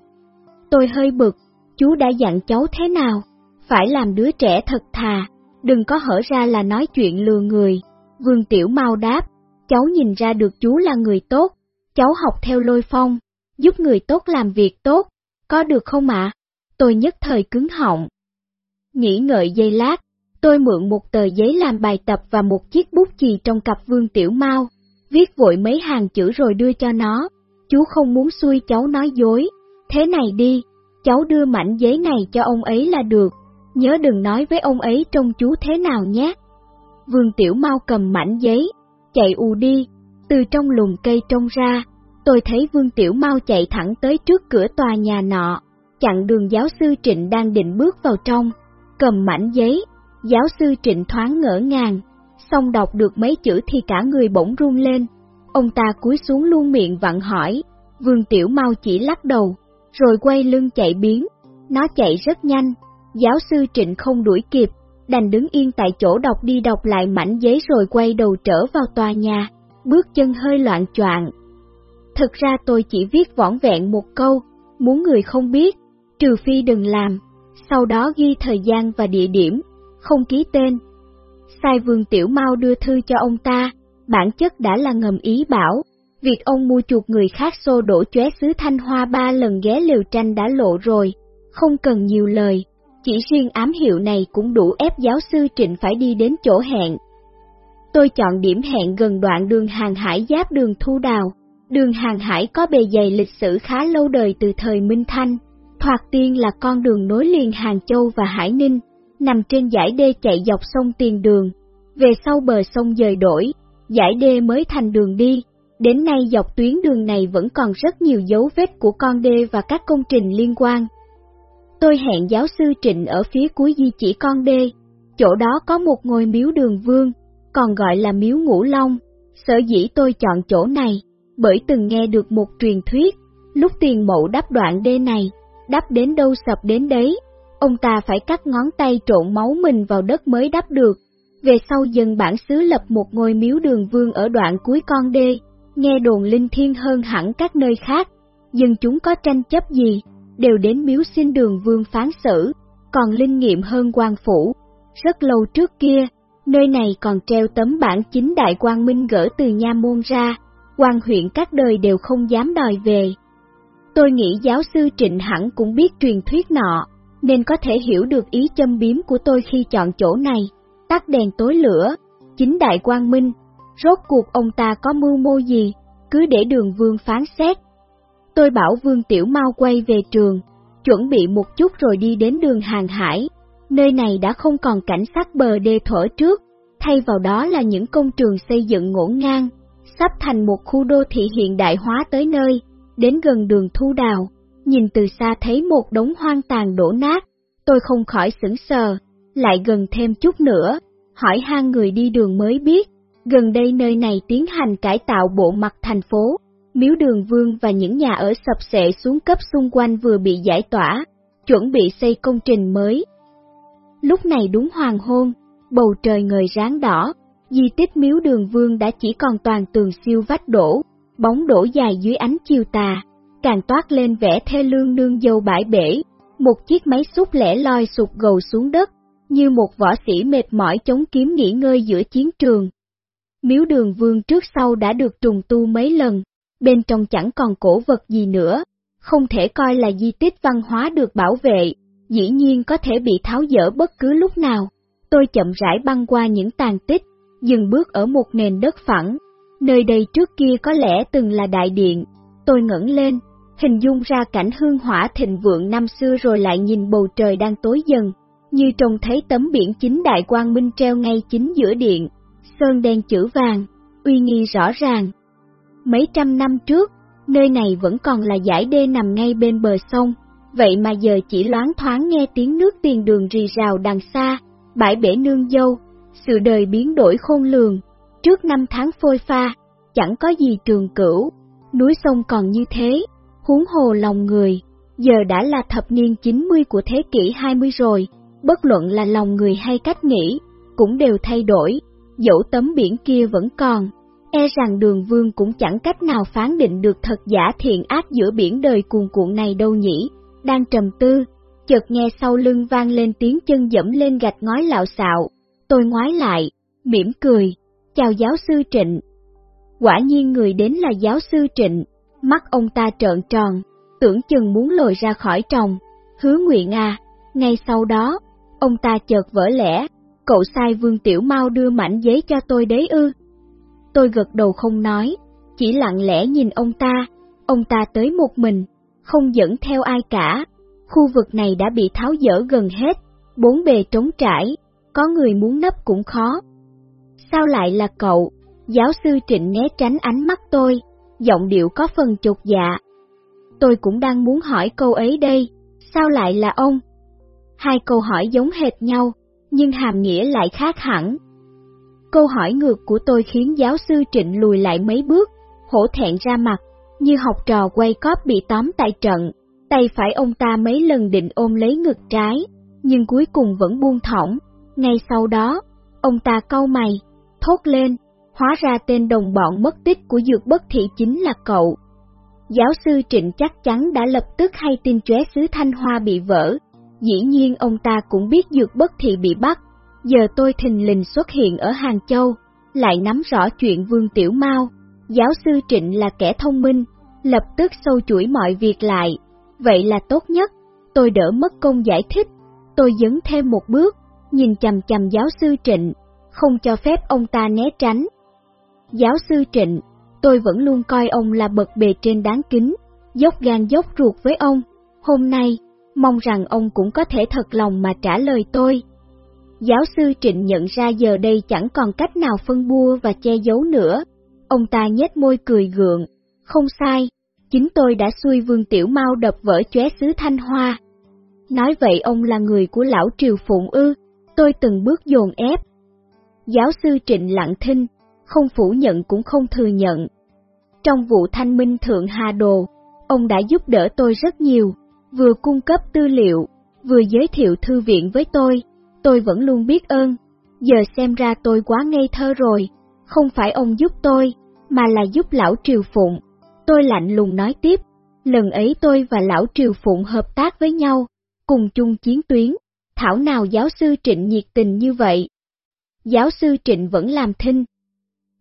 Tôi hơi bực, chú đã dặn cháu thế nào, phải làm đứa trẻ thật thà, đừng có hở ra là nói chuyện lừa người. Vương Tiểu Mau đáp, cháu nhìn ra được chú là người tốt, cháu học theo lôi phong, giúp người tốt làm việc tốt, có được không ạ? Tôi nhất thời cứng họng. Nghĩ ngợi giây lát, tôi mượn một tờ giấy làm bài tập và một chiếc bút chì trong cặp Vương Tiểu Mau, viết vội mấy hàng chữ rồi đưa cho nó. Chú không muốn xui cháu nói dối, thế này đi, cháu đưa mảnh giấy này cho ông ấy là được, nhớ đừng nói với ông ấy trông chú thế nào nhé. Vương Tiểu Mau cầm mảnh giấy, chạy ù đi, từ trong lùm cây trông ra, tôi thấy Vương Tiểu Mau chạy thẳng tới trước cửa tòa nhà nọ, chặn đường giáo sư Trịnh đang định bước vào trong, cầm mảnh giấy, giáo sư Trịnh thoáng ngỡ ngàng, Xong đọc được mấy chữ thì cả người bỗng run lên. Ông ta cúi xuống luôn miệng vặn hỏi, Vương Tiểu Mau chỉ lắc đầu, rồi quay lưng chạy biến. Nó chạy rất nhanh, giáo sư Trịnh không đuổi kịp, đành đứng yên tại chỗ đọc đi đọc lại mảnh giấy rồi quay đầu trở vào tòa nhà, bước chân hơi loạn choạng. Thực ra tôi chỉ viết võn vẹn một câu, muốn người không biết, trừ phi đừng làm, sau đó ghi thời gian và địa điểm, không ký tên. Sai Vương Tiểu Mau đưa thư cho ông ta, bản chất đã là ngầm ý bảo, việc ông mua chuột người khác xô đổ chóe xứ Thanh Hoa ba lần ghé liều tranh đã lộ rồi, không cần nhiều lời, chỉ riêng ám hiệu này cũng đủ ép giáo sư Trịnh phải đi đến chỗ hẹn. Tôi chọn điểm hẹn gần đoạn đường hàng hải giáp đường Thu Đào. Đường hàng hải có bề dày lịch sử khá lâu đời từ thời Minh Thanh. Thoạt tiên là con đường nối liền Hàng Châu và Hải Ninh, nằm trên dải đê chạy dọc sông Tiền Đường. Về sau bờ sông dời đổi, dải đê mới thành đường đi. Đến nay dọc tuyến đường này vẫn còn rất nhiều dấu vết của con đê và các công trình liên quan. Tôi hẹn giáo sư Trịnh ở phía cuối di chỉ con đê, chỗ đó có một ngôi miếu đường vương, còn gọi là miếu ngũ long. Sở dĩ tôi chọn chỗ này, bởi từng nghe được một truyền thuyết, lúc tiền mậu đắp đoạn đê này, đắp đến đâu sập đến đấy, ông ta phải cắt ngón tay trộn máu mình vào đất mới đắp được. Về sau dân bản xứ lập một ngôi miếu đường vương ở đoạn cuối con đê, nghe đồn linh thiêng hơn hẳn các nơi khác, dân chúng có tranh chấp gì, đều đến miếu xin đường vương phán xử, còn linh nghiệm hơn quan phủ. Rất lâu trước kia, nơi này còn treo tấm bản chính đại quang minh gỡ từ nha môn ra, quan huyện các đời đều không dám đòi về. Tôi nghĩ giáo sư Trịnh hẳn cũng biết truyền thuyết nọ, nên có thể hiểu được ý châm biếm của tôi khi chọn chỗ này, tắt đèn tối lửa, chính đại quang minh, rốt cuộc ông ta có mưu mô gì, cứ để đường vương phán xét. Tôi bảo Vương Tiểu Mau quay về trường, chuẩn bị một chút rồi đi đến đường hàng hải, nơi này đã không còn cảnh sát bờ đê thổi trước, thay vào đó là những công trường xây dựng ngổn ngang, sắp thành một khu đô thị hiện đại hóa tới nơi, đến gần đường thu đào, nhìn từ xa thấy một đống hoang tàn đổ nát, tôi không khỏi sững sờ, lại gần thêm chút nữa, hỏi han người đi đường mới biết, gần đây nơi này tiến hành cải tạo bộ mặt thành phố, miếu đường vương và những nhà ở sập sệ xuống cấp xung quanh vừa bị giải tỏa, chuẩn bị xây công trình mới. Lúc này đúng hoàng hôn, bầu trời ngời ráng đỏ, di tích miếu đường vương đã chỉ còn toàn tường siêu vách đổ, bóng đổ dài dưới ánh chiều tà, càng toát lên vẻ thê lương nương dâu bãi bể, một chiếc máy xúc lẻ loi sụt gầu xuống đất, như một võ sĩ mệt mỏi chống kiếm nghỉ ngơi giữa chiến trường. Miếu đường vương trước sau đã được trùng tu mấy lần, bên trong chẳng còn cổ vật gì nữa, không thể coi là di tích văn hóa được bảo vệ, dĩ nhiên có thể bị tháo dỡ bất cứ lúc nào. Tôi chậm rãi băng qua những tàn tích, dừng bước ở một nền đất phẳng. Nơi đây trước kia có lẽ từng là đại điện. Tôi ngẩng lên, hình dung ra cảnh hương hỏa thịnh vượng năm xưa rồi lại nhìn bầu trời đang tối dần, như trông thấy tấm biển chính đại quang minh treo ngay chính giữa điện, sơn đen chữ vàng, uy nghi rõ ràng. Mấy trăm năm trước, nơi này vẫn còn là dải đê nằm ngay bên bờ sông, vậy mà giờ chỉ loáng thoáng nghe tiếng nước tiền đường rì rào đằng xa, bãi bể nương dâu, sự đời biến đổi khôn lường, trước năm tháng phôi pha, chẳng có gì trường cửu, núi sông còn như thế, huống hồ lòng người, giờ đã là thập niên 90 của thế kỷ 20 rồi, bất luận là lòng người hay cách nghĩ, cũng đều thay đổi, dẫu tấm biển kia vẫn còn, e rằng đường vương cũng chẳng cách nào phán định được thật giả thiện ác giữa biển đời cuồn cuộn này đâu nhỉ, đang trầm tư, chợt nghe sau lưng vang lên tiếng chân dẫm lên gạch ngói lạo xạo, tôi ngoái lại, mỉm cười, chào giáo sư Trịnh. Quả nhiên người đến là giáo sư Trịnh, mắt ông ta trợn tròn, tưởng chừng muốn lồi ra khỏi tròng, hứa nguyện à, ngay sau đó, ông ta chợt vỡ lẽ, cậu sai Vương Tiểu Mau đưa mảnh giấy cho tôi đấy ư. Tôi gật đầu không nói, chỉ lặng lẽ nhìn ông ta, ông ta tới một mình, không dẫn theo ai cả. Khu vực này đã bị tháo dỡ gần hết, bốn bề trống trải, có người muốn nấp cũng khó. Sao lại là cậu? Giáo sư Trịnh né tránh ánh mắt tôi, giọng điệu có phần chột dạ. Tôi cũng đang muốn hỏi câu ấy đây, sao lại là ông? Hai câu hỏi giống hệt nhau, nhưng hàm nghĩa lại khác hẳn. Câu hỏi ngược của tôi khiến giáo sư Trịnh lùi lại mấy bước, hổ thẹn ra mặt, như học trò quay cóp bị tóm tại trận, tay phải ông ta mấy lần định ôm lấy ngực trái, nhưng cuối cùng vẫn buông thõng. Ngay sau đó, ông ta cau mày, thốt lên, hóa ra tên đồng bọn mất tích của dược bất thị chính là cậu. Giáo sư Trịnh chắc chắn đã lập tức hay tin chóe xứ Thanh Hoa bị vỡ, dĩ nhiên ông ta cũng biết dược bất thị bị bắt, giờ tôi thình lình xuất hiện ở Hàng Châu, lại nắm rõ chuyện Vương Tiểu Mao. Giáo sư Trịnh là kẻ thông minh, lập tức sâu chuỗi mọi việc lại, vậy là tốt nhất, tôi đỡ mất công giải thích, tôi dấn thêm một bước, nhìn chầm chầm giáo sư Trịnh, không cho phép ông ta né tránh. Giáo sư Trịnh, tôi vẫn luôn coi ông là bậc bề trên đáng kính, dốc gan dốc ruột với ông, hôm nay, mong rằng ông cũng có thể thật lòng mà trả lời tôi. Giáo sư Trịnh nhận ra giờ đây chẳng còn cách nào phân bua và che giấu nữa. Ông ta nhếch môi cười gượng. Không sai, chính tôi đã xui Vương Tiểu Mau đập vỡ chóe xứ Thanh Hoa. Nói vậy ông là người của lão Triều Phụng ư, tôi từng bước dồn ép. Giáo sư Trịnh lặng thinh, không phủ nhận cũng không thừa nhận. Trong vụ thanh minh Thượng Hà Đồ, ông đã giúp đỡ tôi rất nhiều, vừa cung cấp tư liệu, vừa giới thiệu thư viện với tôi tôi vẫn luôn biết ơn. Giờ xem ra tôi quá ngây thơ rồi, không phải ông giúp tôi, mà là giúp lão Triều Phụng. Tôi lạnh lùng nói tiếp, lần ấy tôi và lão Triều Phụng hợp tác với nhau, cùng chung chiến tuyến, thảo nào giáo sư Trịnh nhiệt tình như vậy. Giáo sư Trịnh vẫn làm thinh.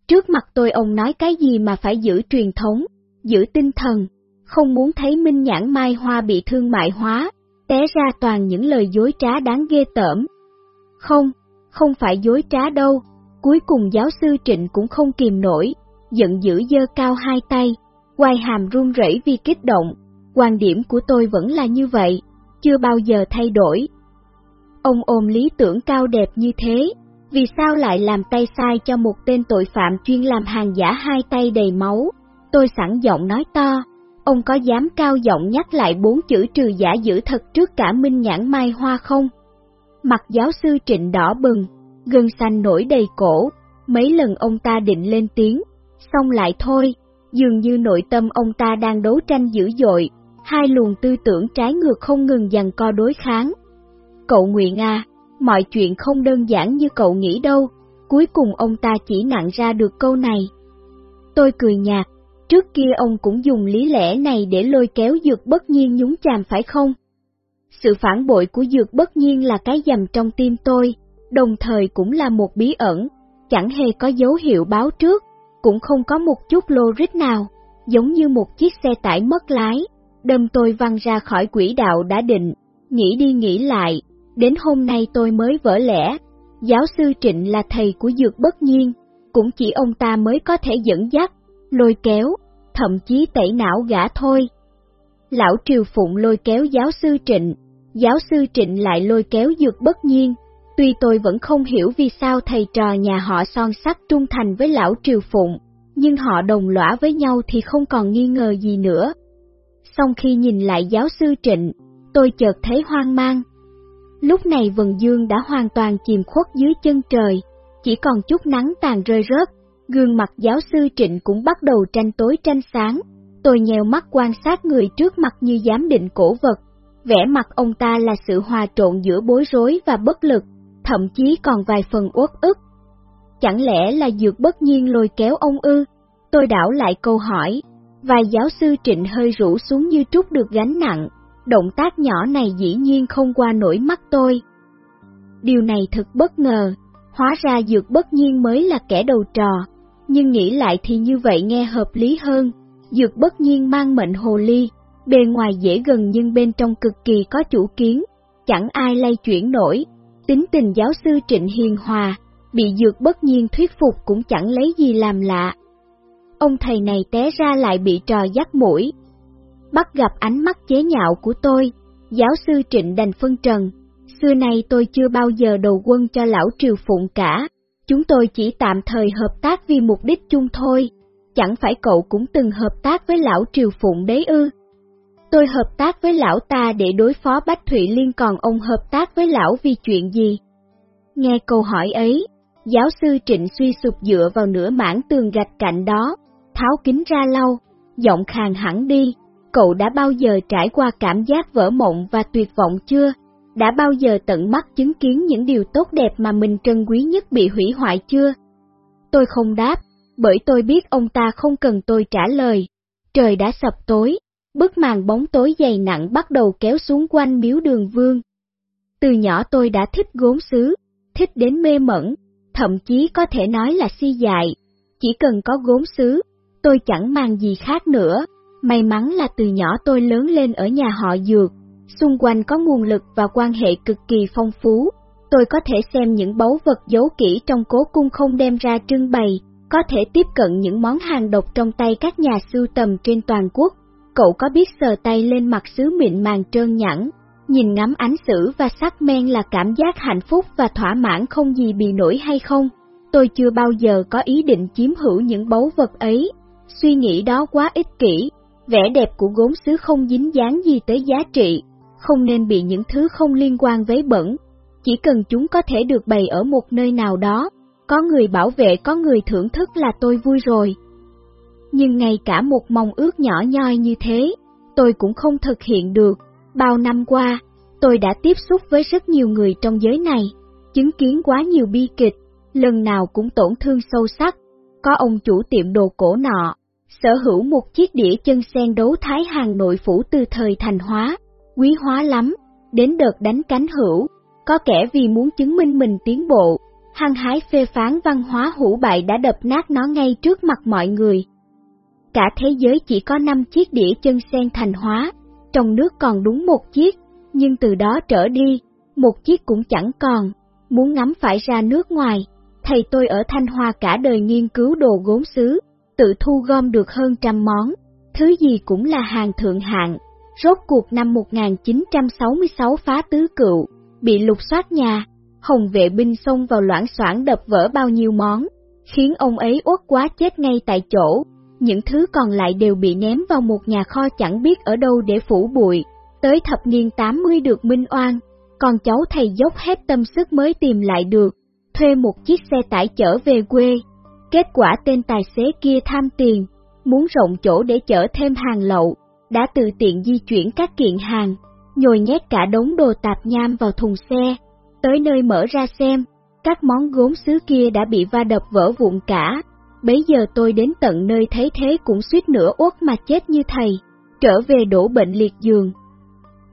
Trước mặt tôi ông nói cái gì mà phải giữ truyền thống, giữ tinh thần, không muốn thấy Minh Nhãn Mai Hoa bị thương mại hóa, té ra toàn những lời dối trá đáng ghê tởm. Không, không phải dối trá đâu. Cuối cùng giáo sư Trịnh cũng không kìm nổi, giận dữ dơ cao hai tay, quai hàm run rẩy vì kích động. Quan điểm của tôi vẫn là như vậy, chưa bao giờ thay đổi. Ông ôm lý tưởng cao đẹp như thế, vì sao lại làm tay sai cho một tên tội phạm chuyên làm hàng giả hai tay đầy máu? Tôi sẵn giọng nói to, ông có dám cao giọng nhắc lại bốn chữ trừ giả giữ thật trước cả minh nhãn mai hoa không? Mặt giáo sư trịnh đỏ bừng, gân xanh nổi đầy cổ, mấy lần ông ta định lên tiếng, xong lại thôi, dường như nội tâm ông ta đang đấu tranh dữ dội, hai luồng tư tưởng trái ngược không ngừng dằn co đối kháng. Cậu Nguyện à, mọi chuyện không đơn giản như cậu nghĩ đâu, cuối cùng ông ta chỉ nặng ra được câu này. Tôi cười nhạt, trước kia ông cũng dùng lý lẽ này để lôi kéo dược bất nhiên nhúng chàm phải không? Sự phản bội của dược bất nhiên là cái dầm trong tim tôi, đồng thời cũng là một bí ẩn, chẳng hề có dấu hiệu báo trước, cũng không có một chút logic nào, giống như một chiếc xe tải mất lái, đâm tôi văng ra khỏi quỹ đạo đã định, nghĩ đi nghĩ lại, đến hôm nay tôi mới vỡ lẽ, giáo sư Trịnh là thầy của dược bất nhiên, cũng chỉ ông ta mới có thể dẫn dắt, lôi kéo, thậm chí tẩy não gã thôi. Lão Triều Phụng lôi kéo giáo sư Trịnh, giáo sư Trịnh lại lôi kéo dược bất nhiên. Tuy tôi vẫn không hiểu vì sao thầy trò nhà họ son sắt trung thành với lão Triều Phụng, nhưng họ đồng lõa với nhau thì không còn nghi ngờ gì nữa. Xong khi nhìn lại giáo sư Trịnh, tôi chợt thấy hoang mang. Lúc này vần dương đã hoàn toàn chìm khuất dưới chân trời, chỉ còn chút nắng tàn rơi rớt, gương mặt giáo sư Trịnh cũng bắt đầu tranh tối tranh sáng. Tôi nhèo mắt quan sát người trước mặt như giám định cổ vật, vẻ mặt ông ta là sự hòa trộn giữa bối rối và bất lực, thậm chí còn vài phần uất ức. Chẳng lẽ là dược bất nhiên lôi kéo ông ư? Tôi đảo lại câu hỏi, vài giáo sư trịnh hơi rũ xuống như trút được gánh nặng, động tác nhỏ này dĩ nhiên không qua nổi mắt tôi. Điều này thật bất ngờ, hóa ra dược bất nhiên mới là kẻ đầu trò, nhưng nghĩ lại thì như vậy nghe hợp lý hơn, dược bất nhiên mang mệnh hồ ly, Bề ngoài dễ gần nhưng bên trong cực kỳ có chủ kiến, chẳng ai lay chuyển nổi. Tính tình giáo sư Trịnh Hiền Hòa, bị dược bất nhiên thuyết phục cũng chẳng lấy gì làm lạ. Ông thầy này té ra lại bị trò dắt mũi. Bắt gặp ánh mắt chế nhạo của tôi, giáo sư Trịnh đành phân trần. Xưa nay tôi chưa bao giờ đầu quân cho lão triều phụng cả, chúng tôi chỉ tạm thời hợp tác vì mục đích chung thôi. Chẳng phải cậu cũng từng hợp tác với lão triều phụng đấy ư? Tôi hợp tác với lão ta để đối phó Bách Thụy Liên còn ông hợp tác với lão vì chuyện gì? Nghe câu hỏi ấy, Giáo sư Trịnh suy sụp dựa vào nửa mảng tường gạch cạnh đó, tháo kính ra lau, giọng khàn hẳn đi. Cậu đã bao giờ trải qua cảm giác vỡ mộng và tuyệt vọng chưa? Đã bao giờ tận mắt chứng kiến những điều tốt đẹp mà mình trân quý nhất bị hủy hoại chưa? Tôi không đáp, bởi tôi biết ông ta không cần tôi trả lời. Trời đã sập tối, bức màn bóng tối dày nặng bắt đầu kéo xuống quanh miếu đường vương. Từ nhỏ tôi đã thích gốm sứ, thích đến mê mẩn, thậm chí có thể nói là si dại. Chỉ cần có gốm sứ, tôi chẳng mang gì khác nữa. May mắn là từ nhỏ tôi lớn lên ở nhà họ dược, xung quanh có nguồn lực và quan hệ cực kỳ phong phú. Tôi có thể xem những báu vật giấu kỹ trong cố cung không đem ra trưng bày, có thể tiếp cận những món hàng độc trong tay các nhà sưu tầm trên toàn quốc. Cậu có biết sờ tay lên mặt sứ mịn màng trơn nhẵn, nhìn ngắm ánh sử và sắc men là cảm giác hạnh phúc và thỏa mãn không gì bị nổi hay không? Tôi chưa bao giờ có ý định chiếm hữu những báu vật ấy, suy nghĩ đó quá ích kỷ, vẻ đẹp của gốm sứ không dính dáng gì tới giá trị, không nên bị những thứ không liên quan với bẩn, chỉ cần chúng có thể được bày ở một nơi nào đó, có người bảo vệ có người thưởng thức là tôi vui rồi. Nhưng ngay cả một mong ước nhỏ nhoi như thế, tôi cũng không thực hiện được. Bao năm qua, tôi đã tiếp xúc với rất nhiều người trong giới này, chứng kiến quá nhiều bi kịch, lần nào cũng tổn thương sâu sắc. Có ông chủ tiệm đồ cổ nọ, sở hữu một chiếc đĩa chân sen đấu thái hàng nội phủ từ thời thành hóa, quý hóa lắm, đến đợt đánh cánh hữu, có kẻ vì muốn chứng minh mình tiến bộ, hăng hái phê phán văn hóa hủ bại đã đập nát nó ngay trước mặt mọi người. Cả thế giới chỉ có 5 chiếc đĩa chân sen thành hóa, trong nước còn đúng một chiếc, nhưng từ đó trở đi, một chiếc cũng chẳng còn, muốn ngắm phải ra nước ngoài. Thầy tôi ở Thanh Hoa cả đời nghiên cứu đồ gốm sứ, tự thu gom được hơn trăm món, thứ gì cũng là hàng thượng hạng. Rốt cuộc năm 1966 phá tứ cựu, bị lục soát nhà, hồng vệ binh xông vào loãng xoảng đập vỡ bao nhiêu món, khiến ông ấy uất quá chết ngay tại chỗ. Những thứ còn lại đều bị ném vào một nhà kho chẳng biết ở đâu để phủ bụi. Tới thập niên 80 được minh oan, con cháu thầy dốc hết tâm sức mới tìm lại được, thuê một chiếc xe tải chở về quê. Kết quả tên tài xế kia tham tiền, muốn rộng chỗ để chở thêm hàng lậu, đã tự tiện di chuyển các kiện hàng, nhồi nhét cả đống đồ tạp nham vào thùng xe, Tới nơi mở ra xem, các món gốm sứ kia đã bị va đập vỡ vụn cả. Bấy giờ tôi đến tận nơi thấy thế cũng suýt nữa uất mà chết như thầy, trở về đổ bệnh liệt giường.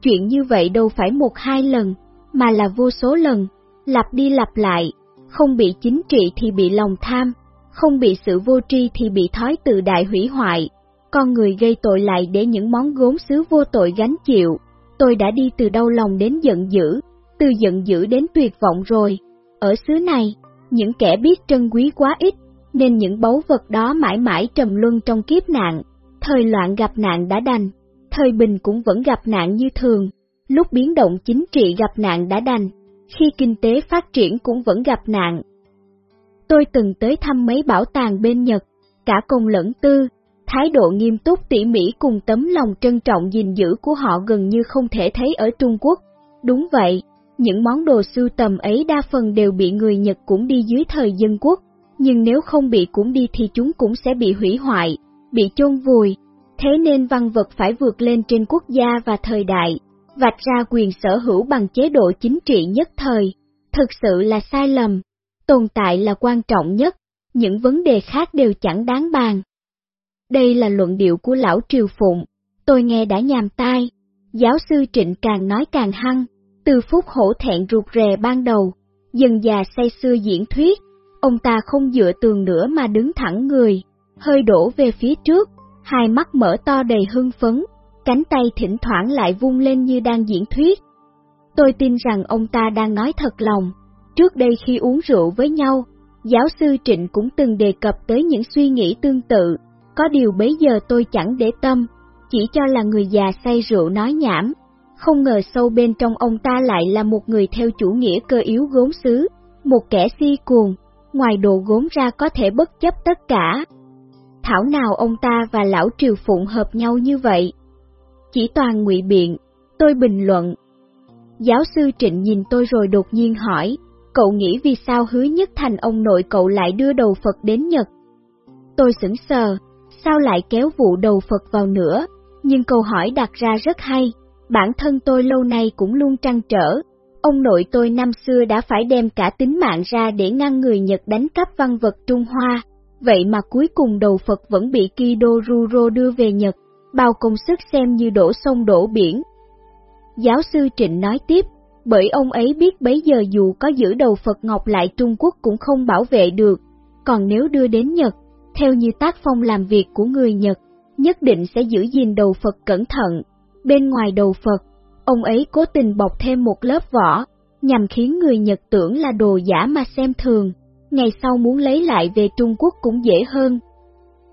Chuyện như vậy đâu phải một hai lần, mà là vô số lần, lặp đi lặp lại, không bị chính trị thì bị lòng tham, không bị sự vô tri thì bị thói tự đại hủy hoại. Con người gây tội lại để những món gốm sứ vô tội gánh chịu. Tôi đã đi từ đau lòng đến giận dữ, từ giận dữ đến tuyệt vọng rồi. Ở xứ này, những kẻ biết trân quý quá ít, nên những báu vật đó mãi mãi trầm luân trong kiếp nạn. Thời loạn gặp nạn đã đành, thời bình cũng vẫn gặp nạn như thường, lúc biến động chính trị gặp nạn đã đành, khi kinh tế phát triển cũng vẫn gặp nạn. Tôi từng tới thăm mấy bảo tàng bên Nhật, cả công lẫn tư, thái độ nghiêm túc tỉ mỉ cùng tấm lòng trân trọng gìn giữ của họ gần như không thể thấy ở Trung Quốc. Đúng vậy, những món đồ sưu tầm ấy đa phần đều bị người Nhật cũng đi dưới thời dân quốc, nhưng nếu không bị cũng đi thì chúng cũng sẽ bị hủy hoại, bị chôn vùi. Thế nên văn vật phải vượt lên trên quốc gia và thời đại, vạch ra quyền sở hữu bằng chế độ chính trị nhất thời. Thực sự là sai lầm, tồn tại là quan trọng nhất, những vấn đề khác đều chẳng đáng bàn. Đây là luận điệu của lão Triều Phụng, tôi nghe đã nhàm tai, giáo sư Trịnh càng nói càng hăng, từ phút hổ thẹn rụt rè ban đầu, dần già say xưa diễn thuyết, ông ta không dựa tường nữa mà đứng thẳng người, hơi đổ về phía trước, hai mắt mở to đầy hưng phấn, cánh tay thỉnh thoảng lại vung lên như đang diễn thuyết. Tôi tin rằng ông ta đang nói thật lòng. Trước đây khi uống rượu với nhau, giáo sư Trịnh cũng từng đề cập tới những suy nghĩ tương tự, có điều bấy giờ tôi chẳng để tâm, chỉ cho là người già say rượu nói nhảm, không ngờ sâu bên trong ông ta lại là một người theo chủ nghĩa cơ yếu gốm xứ, một kẻ si cuồng, ngoài đồ gốm ra có thể bất chấp tất cả. Thảo nào ông ta và lão Triều Phụng hợp nhau như vậy? Chỉ toàn ngụy biện, tôi bình luận. Giáo sư Trịnh nhìn tôi rồi đột nhiên hỏi, cậu nghĩ vì sao hứa nhất thành ông nội cậu lại đưa đầu Phật đến Nhật? Tôi sững sờ, sao lại kéo vụ đầu Phật vào nữa? Nhưng câu hỏi đặt ra rất hay, bản thân tôi lâu nay cũng luôn trăn trở. Ông nội tôi năm xưa đã phải đem cả tính mạng ra để ngăn người Nhật đánh cắp văn vật Trung Hoa, vậy mà cuối cùng đầu Phật vẫn bị Kido Ruro đưa về Nhật, bao công sức xem như đổ sông đổ biển. Giáo sư Trịnh nói tiếp, bởi ông ấy biết bấy giờ dù có giữ đầu Phật Ngọc lại Trung Quốc cũng không bảo vệ được, còn nếu đưa đến Nhật, theo như tác phong làm việc của người Nhật, nhất định sẽ giữ gìn đầu Phật cẩn thận. Bên ngoài đầu Phật, ông ấy cố tình bọc thêm một lớp vỏ, nhằm khiến người Nhật tưởng là đồ giả mà xem thường, ngày sau muốn lấy lại về Trung Quốc cũng dễ hơn.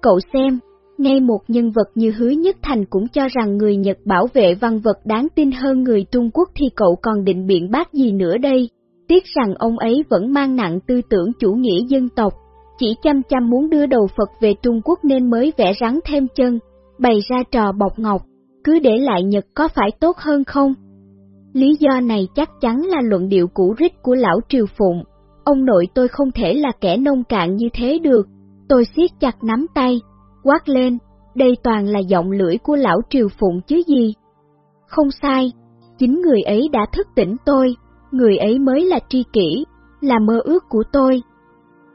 Cậu xem, ngay một nhân vật như Hứa Nhất Thành cũng cho rằng người Nhật bảo vệ văn vật đáng tin hơn người Trung Quốc thì cậu còn định biện bác gì nữa đây? Tiếc rằng ông ấy vẫn mang nặng tư tưởng chủ nghĩa dân tộc, chỉ chăm chăm muốn đưa đầu Phật về Trung Quốc nên mới vẽ rắn thêm chân, bày ra trò bọc ngọc, cứ để lại Nhật có phải tốt hơn không? Lý do này chắc chắn là luận điệu cũ rích của lão Triều Phụng, ông nội tôi không thể là kẻ nông cạn như thế được, tôi siết chặt nắm tay, quát lên, đây toàn là giọng lưỡi của lão Triều Phụng chứ gì. Không sai, chính người ấy đã thức tỉnh tôi, người ấy mới là tri kỷ, là mơ ước của tôi.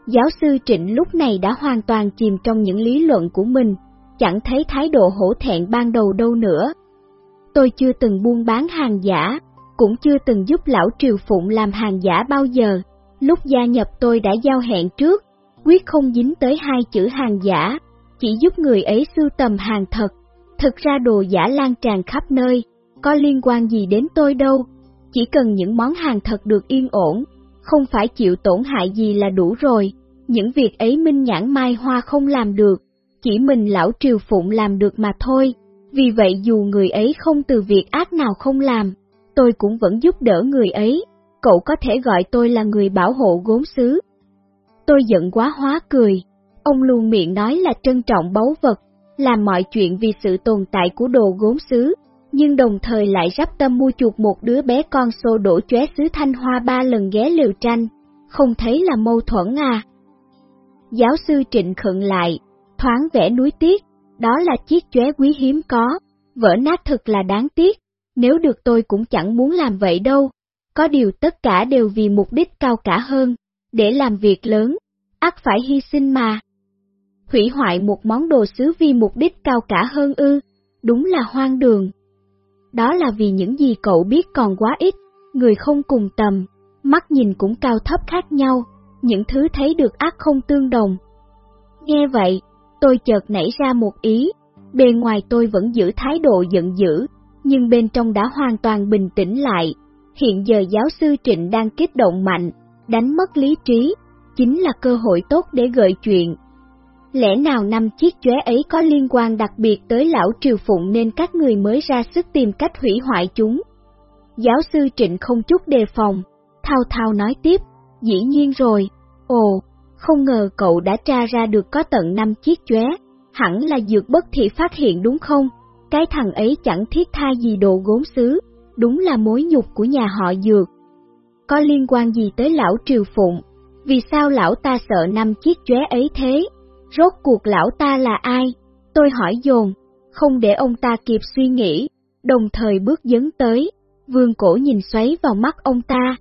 Giáo sư Trịnh lúc này đã hoàn toàn chìm trong những lý luận của mình, chẳng thấy thái độ hổ thẹn ban đầu đâu nữa. Tôi chưa từng buôn bán hàng giả, cũng chưa từng giúp lão Triều Phụng làm hàng giả bao giờ. Lúc gia nhập tôi đã giao hẹn trước, quyết không dính tới hai chữ hàng giả, chỉ giúp người ấy sưu tầm hàng thật. Thực ra đồ giả lan tràn khắp nơi, có liên quan gì đến tôi đâu. Chỉ cần những món hàng thật được yên ổn, không phải chịu tổn hại gì là đủ rồi. Những việc ấy Minh Nhãn Mai Hoa không làm được, chỉ mình lão Triều Phụng làm được mà thôi. Vì vậy dù người ấy không từ việc ác nào không làm, tôi cũng vẫn giúp đỡ người ấy. Cậu có thể gọi tôi là người bảo hộ gốm xứ. Tôi giận quá hóa cười, Ông luôn miệng nói là trân trọng báu vật, làm mọi chuyện vì sự tồn tại của đồ gốm xứ, nhưng đồng thời lại rắp tâm mua chuột một đứa bé con xô đổ chóe xứ Thanh Hoa ba lần ghé liều tranh, không thấy là mâu thuẫn à. Giáo sư Trịnh khựng lại, thoáng vẽ núi tiếc, đó là chiếc chóe quý hiếm có, vỡ nát thật là đáng tiếc, nếu được tôi cũng chẳng muốn làm vậy đâu. Có điều tất cả đều vì mục đích cao cả hơn, để làm việc lớn, ắt phải hy sinh mà. Hủy hoại một món đồ sứ vì mục đích cao cả hơn ư, đúng là hoang đường. Đó là vì những gì cậu biết còn quá ít, người không cùng tầm, mắt nhìn cũng cao thấp khác nhau, những thứ thấy được ác không tương đồng. Nghe vậy, tôi chợt nảy ra một ý, bề ngoài tôi vẫn giữ thái độ giận dữ, nhưng bên trong đã hoàn toàn bình tĩnh lại. Hiện giờ giáo sư Trịnh đang kích động mạnh, đánh mất lý trí, chính là cơ hội tốt để gợi chuyện, Lẽ nào năm chiếc chóe ấy có liên quan đặc biệt tới lão triều phụng nên các người mới ra sức tìm cách hủy hoại chúng? Giáo sư Trịnh không chút đề phòng, thao thao nói tiếp, dĩ nhiên rồi, ồ, không ngờ cậu đã tra ra được có tận năm chiếc chóe, hẳn là dược bất thị phát hiện đúng không? Cái thằng ấy chẳng thiết tha gì đồ gốm xứ, đúng là mối nhục của nhà họ dược. Có liên quan gì tới lão triều phụng? Vì sao lão ta sợ năm chiếc chóe ấy thế? Rốt cuộc lão ta là ai? Tôi hỏi dồn, không để ông ta kịp suy nghĩ, đồng thời bước dấn tới, vương cổ nhìn xoáy vào mắt ông ta.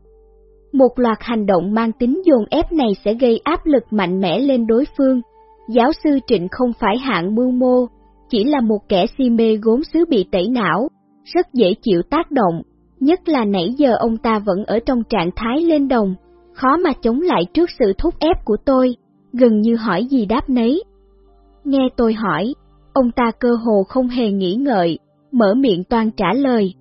Một loạt hành động mang tính dồn ép này sẽ gây áp lực mạnh mẽ lên đối phương. Giáo sư Trịnh không phải hạng mưu mô, chỉ là một kẻ si mê gốm xứ bị tẩy não, rất dễ chịu tác động, nhất là nãy giờ ông ta vẫn ở trong trạng thái lên đồng, khó mà chống lại trước sự thúc ép của tôi gần như hỏi gì đáp nấy. Nghe tôi hỏi, ông ta cơ hồ không hề nghĩ ngợi, mở miệng toàn trả lời.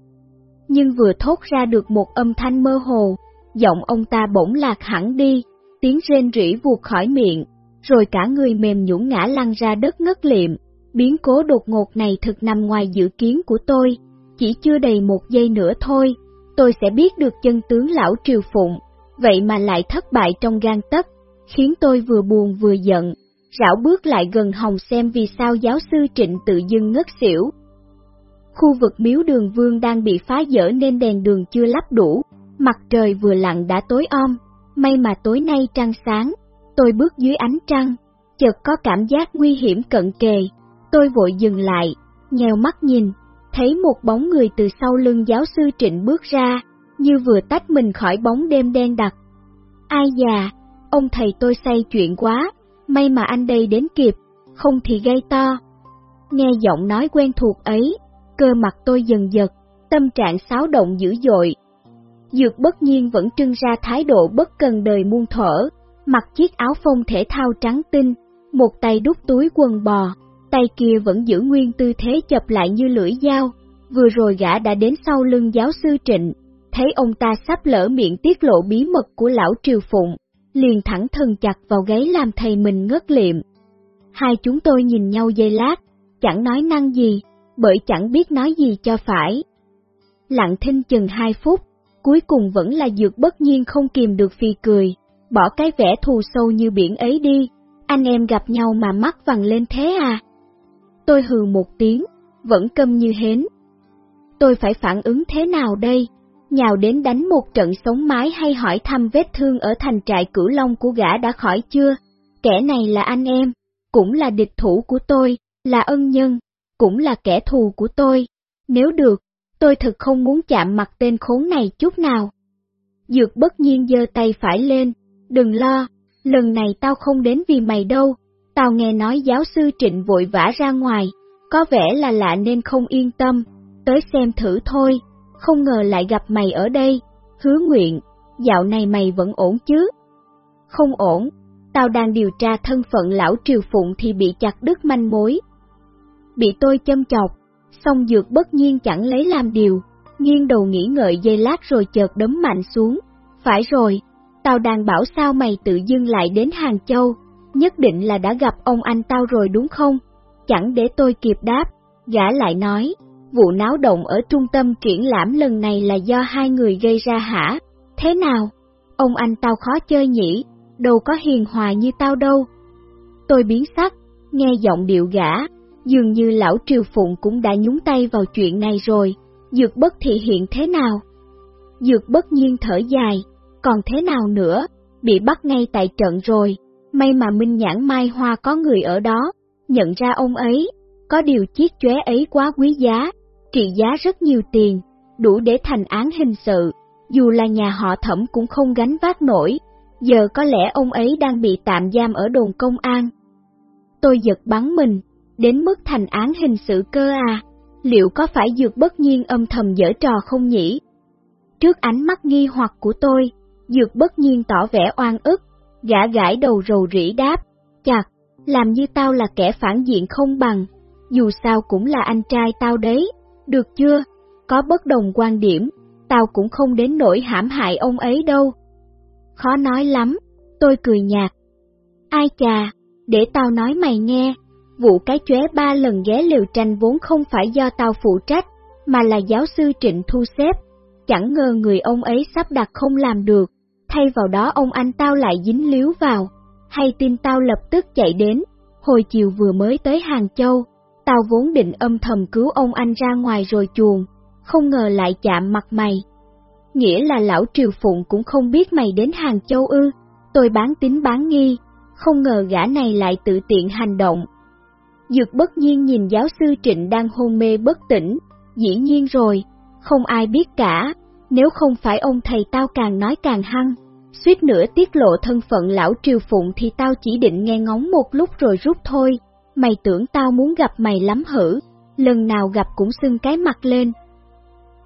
Nhưng vừa thốt ra được một âm thanh mơ hồ, giọng ông ta bỗng lạc hẳn đi, tiếng rên rỉ vụt khỏi miệng, rồi cả người mềm nhũn ngã lăn ra đất ngất liệm. Biến cố đột ngột này thực nằm ngoài dự kiến của tôi, chỉ chưa đầy một giây nữa thôi, tôi sẽ biết được chân tướng lão triều phụng, vậy mà lại thất bại trong gan tất khiến tôi vừa buồn vừa giận, rảo bước lại gần hồng xem vì sao giáo sư Trịnh tự dưng ngất xỉu. Khu vực miếu đường vương đang bị phá dỡ nên đèn đường chưa lắp đủ, mặt trời vừa lặn đã tối om, may mà tối nay trăng sáng, tôi bước dưới ánh trăng, chợt có cảm giác nguy hiểm cận kề, tôi vội dừng lại, nhèo mắt nhìn, thấy một bóng người từ sau lưng giáo sư Trịnh bước ra, như vừa tách mình khỏi bóng đêm đen đặc. Ai già, ông thầy tôi say chuyện quá, may mà anh đây đến kịp, không thì gây to. Nghe giọng nói quen thuộc ấy, cơ mặt tôi dần giật, tâm trạng xáo động dữ dội. Dược bất nhiên vẫn trưng ra thái độ bất cần đời muôn thở, mặc chiếc áo phông thể thao trắng tinh, một tay đút túi quần bò, tay kia vẫn giữ nguyên tư thế chập lại như lưỡi dao. Vừa rồi gã đã đến sau lưng giáo sư Trịnh, thấy ông ta sắp lỡ miệng tiết lộ bí mật của lão Triều Phụng, liền thẳng thân chặt vào gáy làm thầy mình ngất liệm. Hai chúng tôi nhìn nhau dây lát, chẳng nói năng gì, bởi chẳng biết nói gì cho phải. Lặng thinh chừng hai phút, cuối cùng vẫn là dược bất nhiên không kìm được phi cười, bỏ cái vẻ thù sâu như biển ấy đi, anh em gặp nhau mà mắt vằn lên thế à? Tôi hừ một tiếng, vẫn câm như hến. Tôi phải phản ứng thế nào đây? Nhào đến đánh một trận sống mái hay hỏi thăm vết thương ở thành trại cửu long của gã đã khỏi chưa? Kẻ này là anh em, cũng là địch thủ của tôi, là ân nhân, cũng là kẻ thù của tôi. Nếu được, tôi thật không muốn chạm mặt tên khốn này chút nào. Dược bất nhiên giơ tay phải lên, đừng lo, lần này tao không đến vì mày đâu, tao nghe nói giáo sư Trịnh vội vã ra ngoài, có vẻ là lạ nên không yên tâm, tới xem thử thôi, không ngờ lại gặp mày ở đây, hứa nguyện, dạo này mày vẫn ổn chứ? Không ổn, tao đang điều tra thân phận lão triều phụng thì bị chặt đứt manh mối. Bị tôi châm chọc, song dược bất nhiên chẳng lấy làm điều, nghiêng đầu nghĩ ngợi dây lát rồi chợt đấm mạnh xuống. Phải rồi, tao đang bảo sao mày tự dưng lại đến Hàng Châu, nhất định là đã gặp ông anh tao rồi đúng không? Chẳng để tôi kịp đáp, gã lại nói, vụ náo động ở trung tâm triển lãm lần này là do hai người gây ra hả? Thế nào? Ông anh tao khó chơi nhỉ, đâu có hiền hòa như tao đâu. Tôi biến sắc, nghe giọng điệu gã, dường như lão Triều Phụng cũng đã nhúng tay vào chuyện này rồi, dược bất thị hiện thế nào? Dược bất nhiên thở dài, còn thế nào nữa, bị bắt ngay tại trận rồi, may mà Minh Nhãn Mai Hoa có người ở đó, nhận ra ông ấy, có điều chiếc chóe ấy quá quý giá, trị giá rất nhiều tiền, đủ để thành án hình sự, dù là nhà họ thẩm cũng không gánh vác nổi, giờ có lẽ ông ấy đang bị tạm giam ở đồn công an. Tôi giật bắn mình, đến mức thành án hình sự cơ à, liệu có phải dược bất nhiên âm thầm dở trò không nhỉ? Trước ánh mắt nghi hoặc của tôi, dược bất nhiên tỏ vẻ oan ức, gã gãi đầu rầu rĩ đáp, chặt, làm như tao là kẻ phản diện không bằng, dù sao cũng là anh trai tao đấy, được chưa? Có bất đồng quan điểm, tao cũng không đến nỗi hãm hại ông ấy đâu. Khó nói lắm, tôi cười nhạt. Ai chà, để tao nói mày nghe, vụ cái chóe ba lần ghé liều tranh vốn không phải do tao phụ trách, mà là giáo sư Trịnh thu xếp. Chẳng ngờ người ông ấy sắp đặt không làm được, thay vào đó ông anh tao lại dính líu vào, hay tin tao lập tức chạy đến, hồi chiều vừa mới tới Hàng Châu, tao vốn định âm thầm cứu ông anh ra ngoài rồi chuồn, không ngờ lại chạm mặt mày. Nghĩa là lão Triều Phụng cũng không biết mày đến Hàng Châu ư, tôi bán tính bán nghi, không ngờ gã này lại tự tiện hành động. Dược bất nhiên nhìn giáo sư Trịnh đang hôn mê bất tỉnh, dĩ nhiên rồi, không ai biết cả, nếu không phải ông thầy tao càng nói càng hăng, suýt nữa tiết lộ thân phận lão triều phụng thì tao chỉ định nghe ngóng một lúc rồi rút thôi, mày tưởng tao muốn gặp mày lắm hử, lần nào gặp cũng xưng cái mặt lên.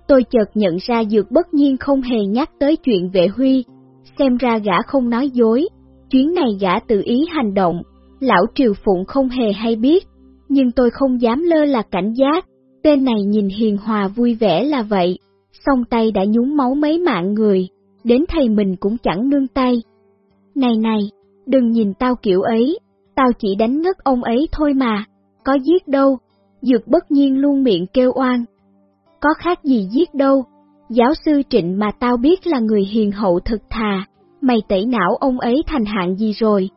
Tôi chợt nhận ra dược bất nhiên không hề nhắc tới chuyện vệ huy, xem ra gã không nói dối, chuyến này gã tự ý hành động, lão triều phụng không hề hay biết, nhưng tôi không dám lơ là cảnh giác, tên này nhìn hiền hòa vui vẻ là vậy, song tay đã nhúng máu mấy mạng người, đến thầy mình cũng chẳng nương tay. Này này, đừng nhìn tao kiểu ấy, tao chỉ đánh ngất ông ấy thôi mà, có giết đâu, dược bất nhiên luôn miệng kêu oan. Có khác gì giết đâu, giáo sư Trịnh mà tao biết là người hiền hậu thực thà, mày tẩy não ông ấy thành hạng gì rồi.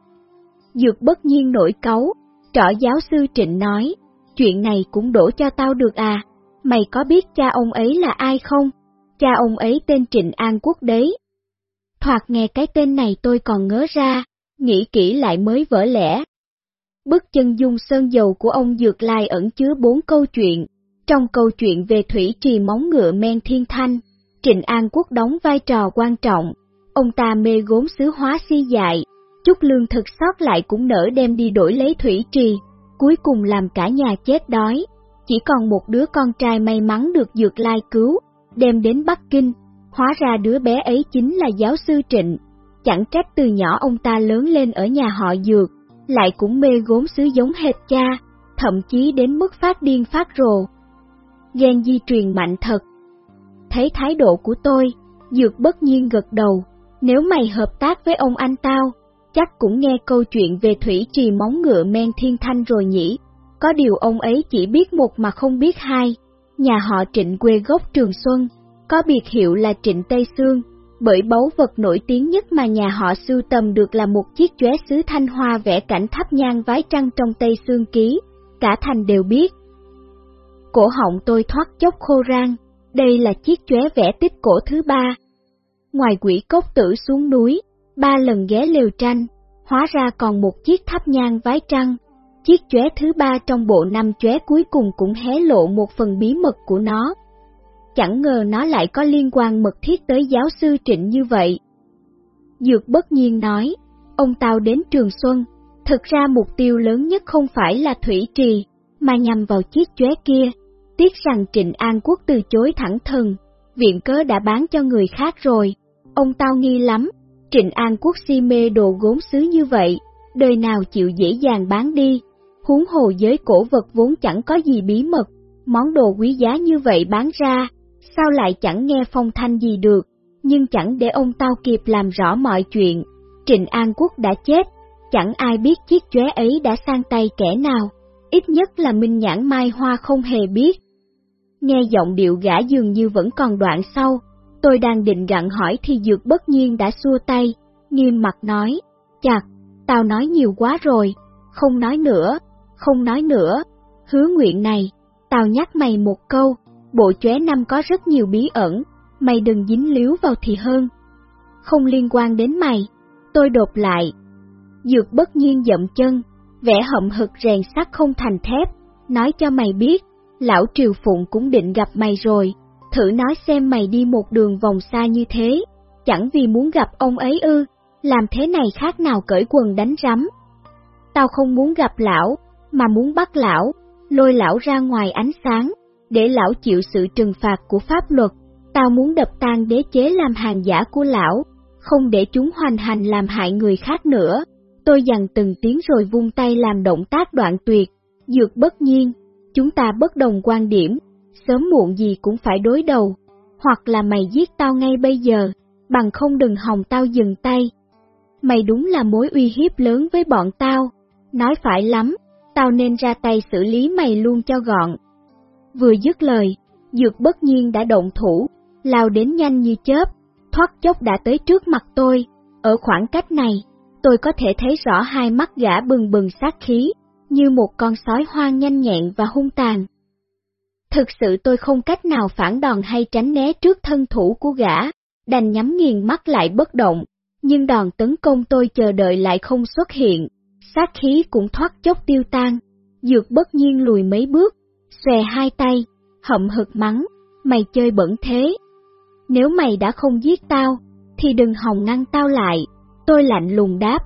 Dược bất nhiên nổi cấu, trỏ giáo sư Trịnh nói, chuyện này cũng đổ cho tao được à, mày có biết cha ông ấy là ai không? Cha ông ấy tên Trịnh An Quốc đấy. thoạt nghe cái tên này tôi còn ngớ ra, nghĩ kỹ lại mới vỡ lẽ. Bức chân dung sơn dầu của ông Dược Lai ẩn chứa bốn câu chuyện. Trong câu chuyện về thủy trì móng ngựa men thiên thanh, Trịnh An Quốc đóng vai trò quan trọng. Ông ta mê gốm sứ hóa si dại, chút lương thực sót lại cũng nỡ đem đi đổi lấy thủy trì, cuối cùng làm cả nhà chết đói. Chỉ còn một đứa con trai may mắn được Dược Lai cứu, đem đến Bắc Kinh, hóa ra đứa bé ấy chính là giáo sư Trịnh. Chẳng trách từ nhỏ ông ta lớn lên ở nhà họ Dược, lại cũng mê gốm sứ giống hệt cha, thậm chí đến mức phát điên phát rồ. Ghen di truyền mạnh thật. Thấy thái độ của tôi, Dược bất nhiên gật đầu, nếu mày hợp tác với ông anh tao, chắc cũng nghe câu chuyện về thủy trì móng ngựa men thiên thanh rồi nhỉ. Có điều ông ấy chỉ biết một mà không biết hai, nhà họ trịnh quê gốc Trường Xuân, có biệt hiệu là trịnh Tây Sương, bởi báu vật nổi tiếng nhất mà nhà họ sưu tầm được là một chiếc chóe sứ thanh hoa vẽ cảnh tháp nhang vái trăng trong Tây Sương Ký, cả thành đều biết. Cổ họng tôi thoát chốc khô rang, đây là chiếc chóe vẽ tích cổ thứ ba. Ngoài quỷ cốc tử xuống núi, ba lần ghé lều tranh, hóa ra còn một chiếc tháp nhang vái trăng. Chiếc chóe thứ ba trong bộ năm chóe cuối cùng cũng hé lộ một phần bí mật của nó. Chẳng ngờ nó lại có liên quan mật thiết tới giáo sư Trịnh như vậy. Dược bất nhiên nói, ông tao đến Trường Xuân, thực ra mục tiêu lớn nhất không phải là Thủy Trì, mà nhằm vào chiếc chóe kia. Tiếc rằng Trịnh An Quốc từ chối thẳng thừng, viện cớ đã bán cho người khác rồi. Ông tao nghi lắm, Trịnh An Quốc si mê đồ gốm xứ như vậy, đời nào chịu dễ dàng bán đi, huống hồ giới cổ vật vốn chẳng có gì bí mật, món đồ quý giá như vậy bán ra, sao lại chẳng nghe phong thanh gì được, nhưng chẳng để ông tao kịp làm rõ mọi chuyện. Trịnh An Quốc đã chết, chẳng ai biết chiếc chóe ấy đã sang tay kẻ nào, ít nhất là Minh Nhãn Mai Hoa không hề biết. Nghe giọng điệu gã dường như vẫn còn đoạn sau, tôi đang định gặn hỏi thì Dược bất nhiên đã xua tay, nghiêm mặt nói, chặt, tao nói nhiều quá rồi, không nói nữa, không nói nữa, hứa nguyện này, tao nhắc mày một câu, bộ chóe năm có rất nhiều bí ẩn, mày đừng dính líu vào thì hơn. Không liên quan đến mày, tôi đột lại. Dược bất nhiên dậm chân, vẽ hậm hực rèn sắt không thành thép, nói cho mày biết, lão Triều Phụng cũng định gặp mày rồi, thử nói xem mày đi một đường vòng xa như thế, chẳng vì muốn gặp ông ấy ư, làm thế này khác nào cởi quần đánh rắm. Tao không muốn gặp lão, mà muốn bắt lão, lôi lão ra ngoài ánh sáng, để lão chịu sự trừng phạt của pháp luật, tao muốn đập tan đế chế làm hàng giả của lão, không để chúng hoành hành làm hại người khác nữa. Tôi dằn từng tiếng rồi vung tay làm động tác đoạn tuyệt, dược bất nhiên, chúng ta bất đồng quan điểm, sớm muộn gì cũng phải đối đầu, hoặc là mày giết tao ngay bây giờ, bằng không đừng hòng tao dừng tay. Mày đúng là mối uy hiếp lớn với bọn tao, nói phải lắm, tao nên ra tay xử lý mày luôn cho gọn. Vừa dứt lời, Dược bất nhiên đã động thủ, lao đến nhanh như chớp, thoát chốc đã tới trước mặt tôi. Ở khoảng cách này, tôi có thể thấy rõ hai mắt gã bừng bừng sát khí, như một con sói hoang nhanh nhẹn và hung tàn. Thực sự tôi không cách nào phản đòn hay tránh né trước thân thủ của gã, đành nhắm nghiền mắt lại bất động, nhưng đòn tấn công tôi chờ đợi lại không xuất hiện, sát khí cũng thoát chốc tiêu tan. Dược bất nhiên lùi mấy bước, xòe hai tay, hậm hực mắng, mày chơi bẩn thế. Nếu mày đã không giết tao, thì đừng hòng ngăn tao lại, tôi lạnh lùng đáp.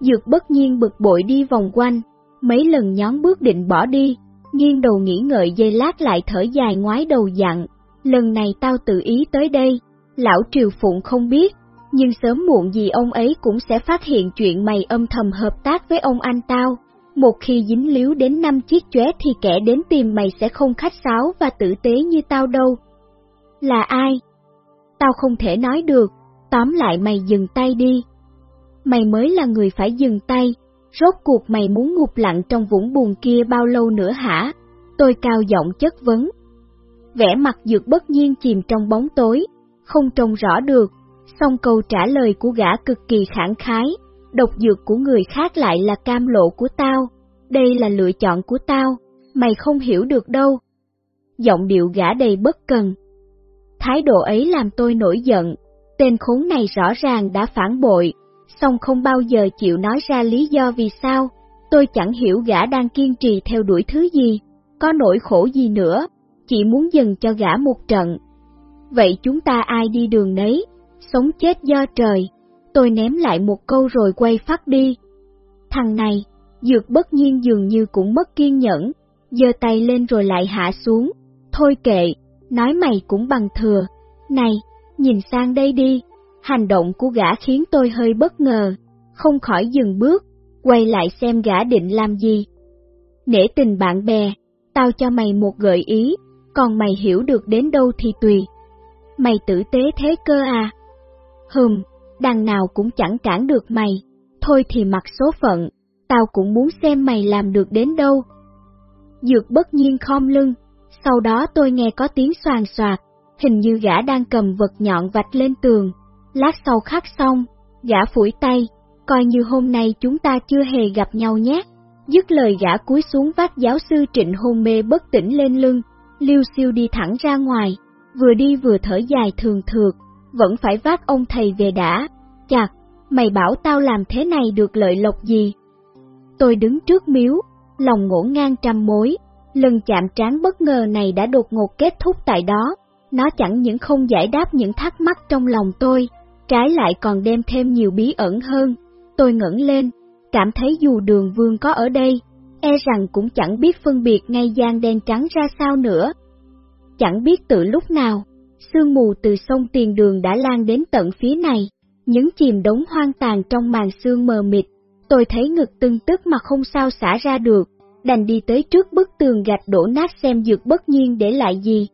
Dược bất nhiên bực bội đi vòng quanh, mấy lần nhón bước định bỏ đi, nghiêng đầu nghĩ ngợi dây lát lại thở dài ngoái đầu dặn, lần này tao tự ý tới đây, lão triều phụng không biết, nhưng sớm muộn gì ông ấy cũng sẽ phát hiện chuyện mày âm thầm hợp tác với ông anh tao. Một khi dính líu đến năm chiếc chóe thì kẻ đến tìm mày sẽ không khách sáo và tử tế như tao đâu. Là ai? Tao không thể nói được, tóm lại mày dừng tay đi. Mày mới là người phải dừng tay, rốt cuộc mày muốn ngục lặng trong vũng buồn kia bao lâu nữa hả? Tôi cao giọng chất vấn. Vẻ mặt dược bất nhiên chìm trong bóng tối, không trông rõ được, song câu trả lời của gã cực kỳ khẳng khái, độc dược của người khác lại là cam lộ của tao, đây là lựa chọn của tao, mày không hiểu được đâu. Giọng điệu gã đầy bất cần. Thái độ ấy làm tôi nổi giận, Tên khốn này rõ ràng đã phản bội, song không bao giờ chịu nói ra lý do vì sao. Tôi chẳng hiểu gã đang kiên trì theo đuổi thứ gì, có nỗi khổ gì nữa, chỉ muốn dừng cho gã một trận. Vậy chúng ta ai đi đường nấy, sống chết do trời. Tôi ném lại một câu rồi quay phát đi. Thằng này, dược bất nhiên dường như cũng mất kiên nhẫn, giơ tay lên rồi lại hạ xuống. Thôi kệ, nói mày cũng bằng thừa. Này, nhìn sang đây đi. Hành động của gã khiến tôi hơi bất ngờ, không khỏi dừng bước, quay lại xem gã định làm gì. Nể tình bạn bè, tao cho mày một gợi ý, còn mày hiểu được đến đâu thì tùy. Mày tử tế thế cơ à? Hừm, đằng nào cũng chẳng cản được mày, thôi thì mặc số phận, tao cũng muốn xem mày làm được đến đâu. Dược bất nhiên khom lưng, sau đó tôi nghe có tiếng soàn soạt, hình như gã đang cầm vật nhọn vạch lên tường. Lát sau khắc xong, gã phủi tay, coi như hôm nay chúng ta chưa hề gặp nhau nhé. Dứt lời gã cúi xuống vác giáo sư trịnh hôn mê bất tỉnh lên lưng, liêu siêu đi thẳng ra ngoài, vừa đi vừa thở dài thường thượt, vẫn phải vác ông thầy về đã. Chặt, mày bảo tao làm thế này được lợi lộc gì? Tôi đứng trước miếu, lòng ngổ ngang trăm mối, lần chạm trán bất ngờ này đã đột ngột kết thúc tại đó. Nó chẳng những không giải đáp những thắc mắc trong lòng tôi, trái lại còn đem thêm nhiều bí ẩn hơn. Tôi ngẩng lên, cảm thấy dù đường vương có ở đây, e rằng cũng chẳng biết phân biệt ngay gian đen trắng ra sao nữa. Chẳng biết từ lúc nào, sương mù từ sông tiền đường đã lan đến tận phía này, những chìm đống hoang tàn trong màn sương mờ mịt, tôi thấy ngực tưng tức mà không sao xả ra được, đành đi tới trước bức tường gạch đổ nát xem dược bất nhiên để lại gì.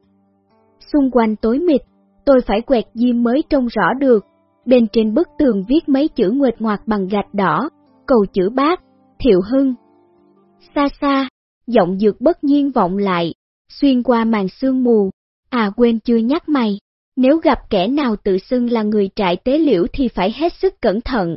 Xung quanh tối mịt, tôi phải quẹt diêm mới trông rõ được, bên trên bức tường viết mấy chữ nguệt ngoạc bằng gạch đỏ, cầu chữ bác, thiệu hưng. Xa xa, giọng dược bất nhiên vọng lại, xuyên qua màn sương mù, à quên chưa nhắc mày, nếu gặp kẻ nào tự xưng là người trại tế liễu thì phải hết sức cẩn thận,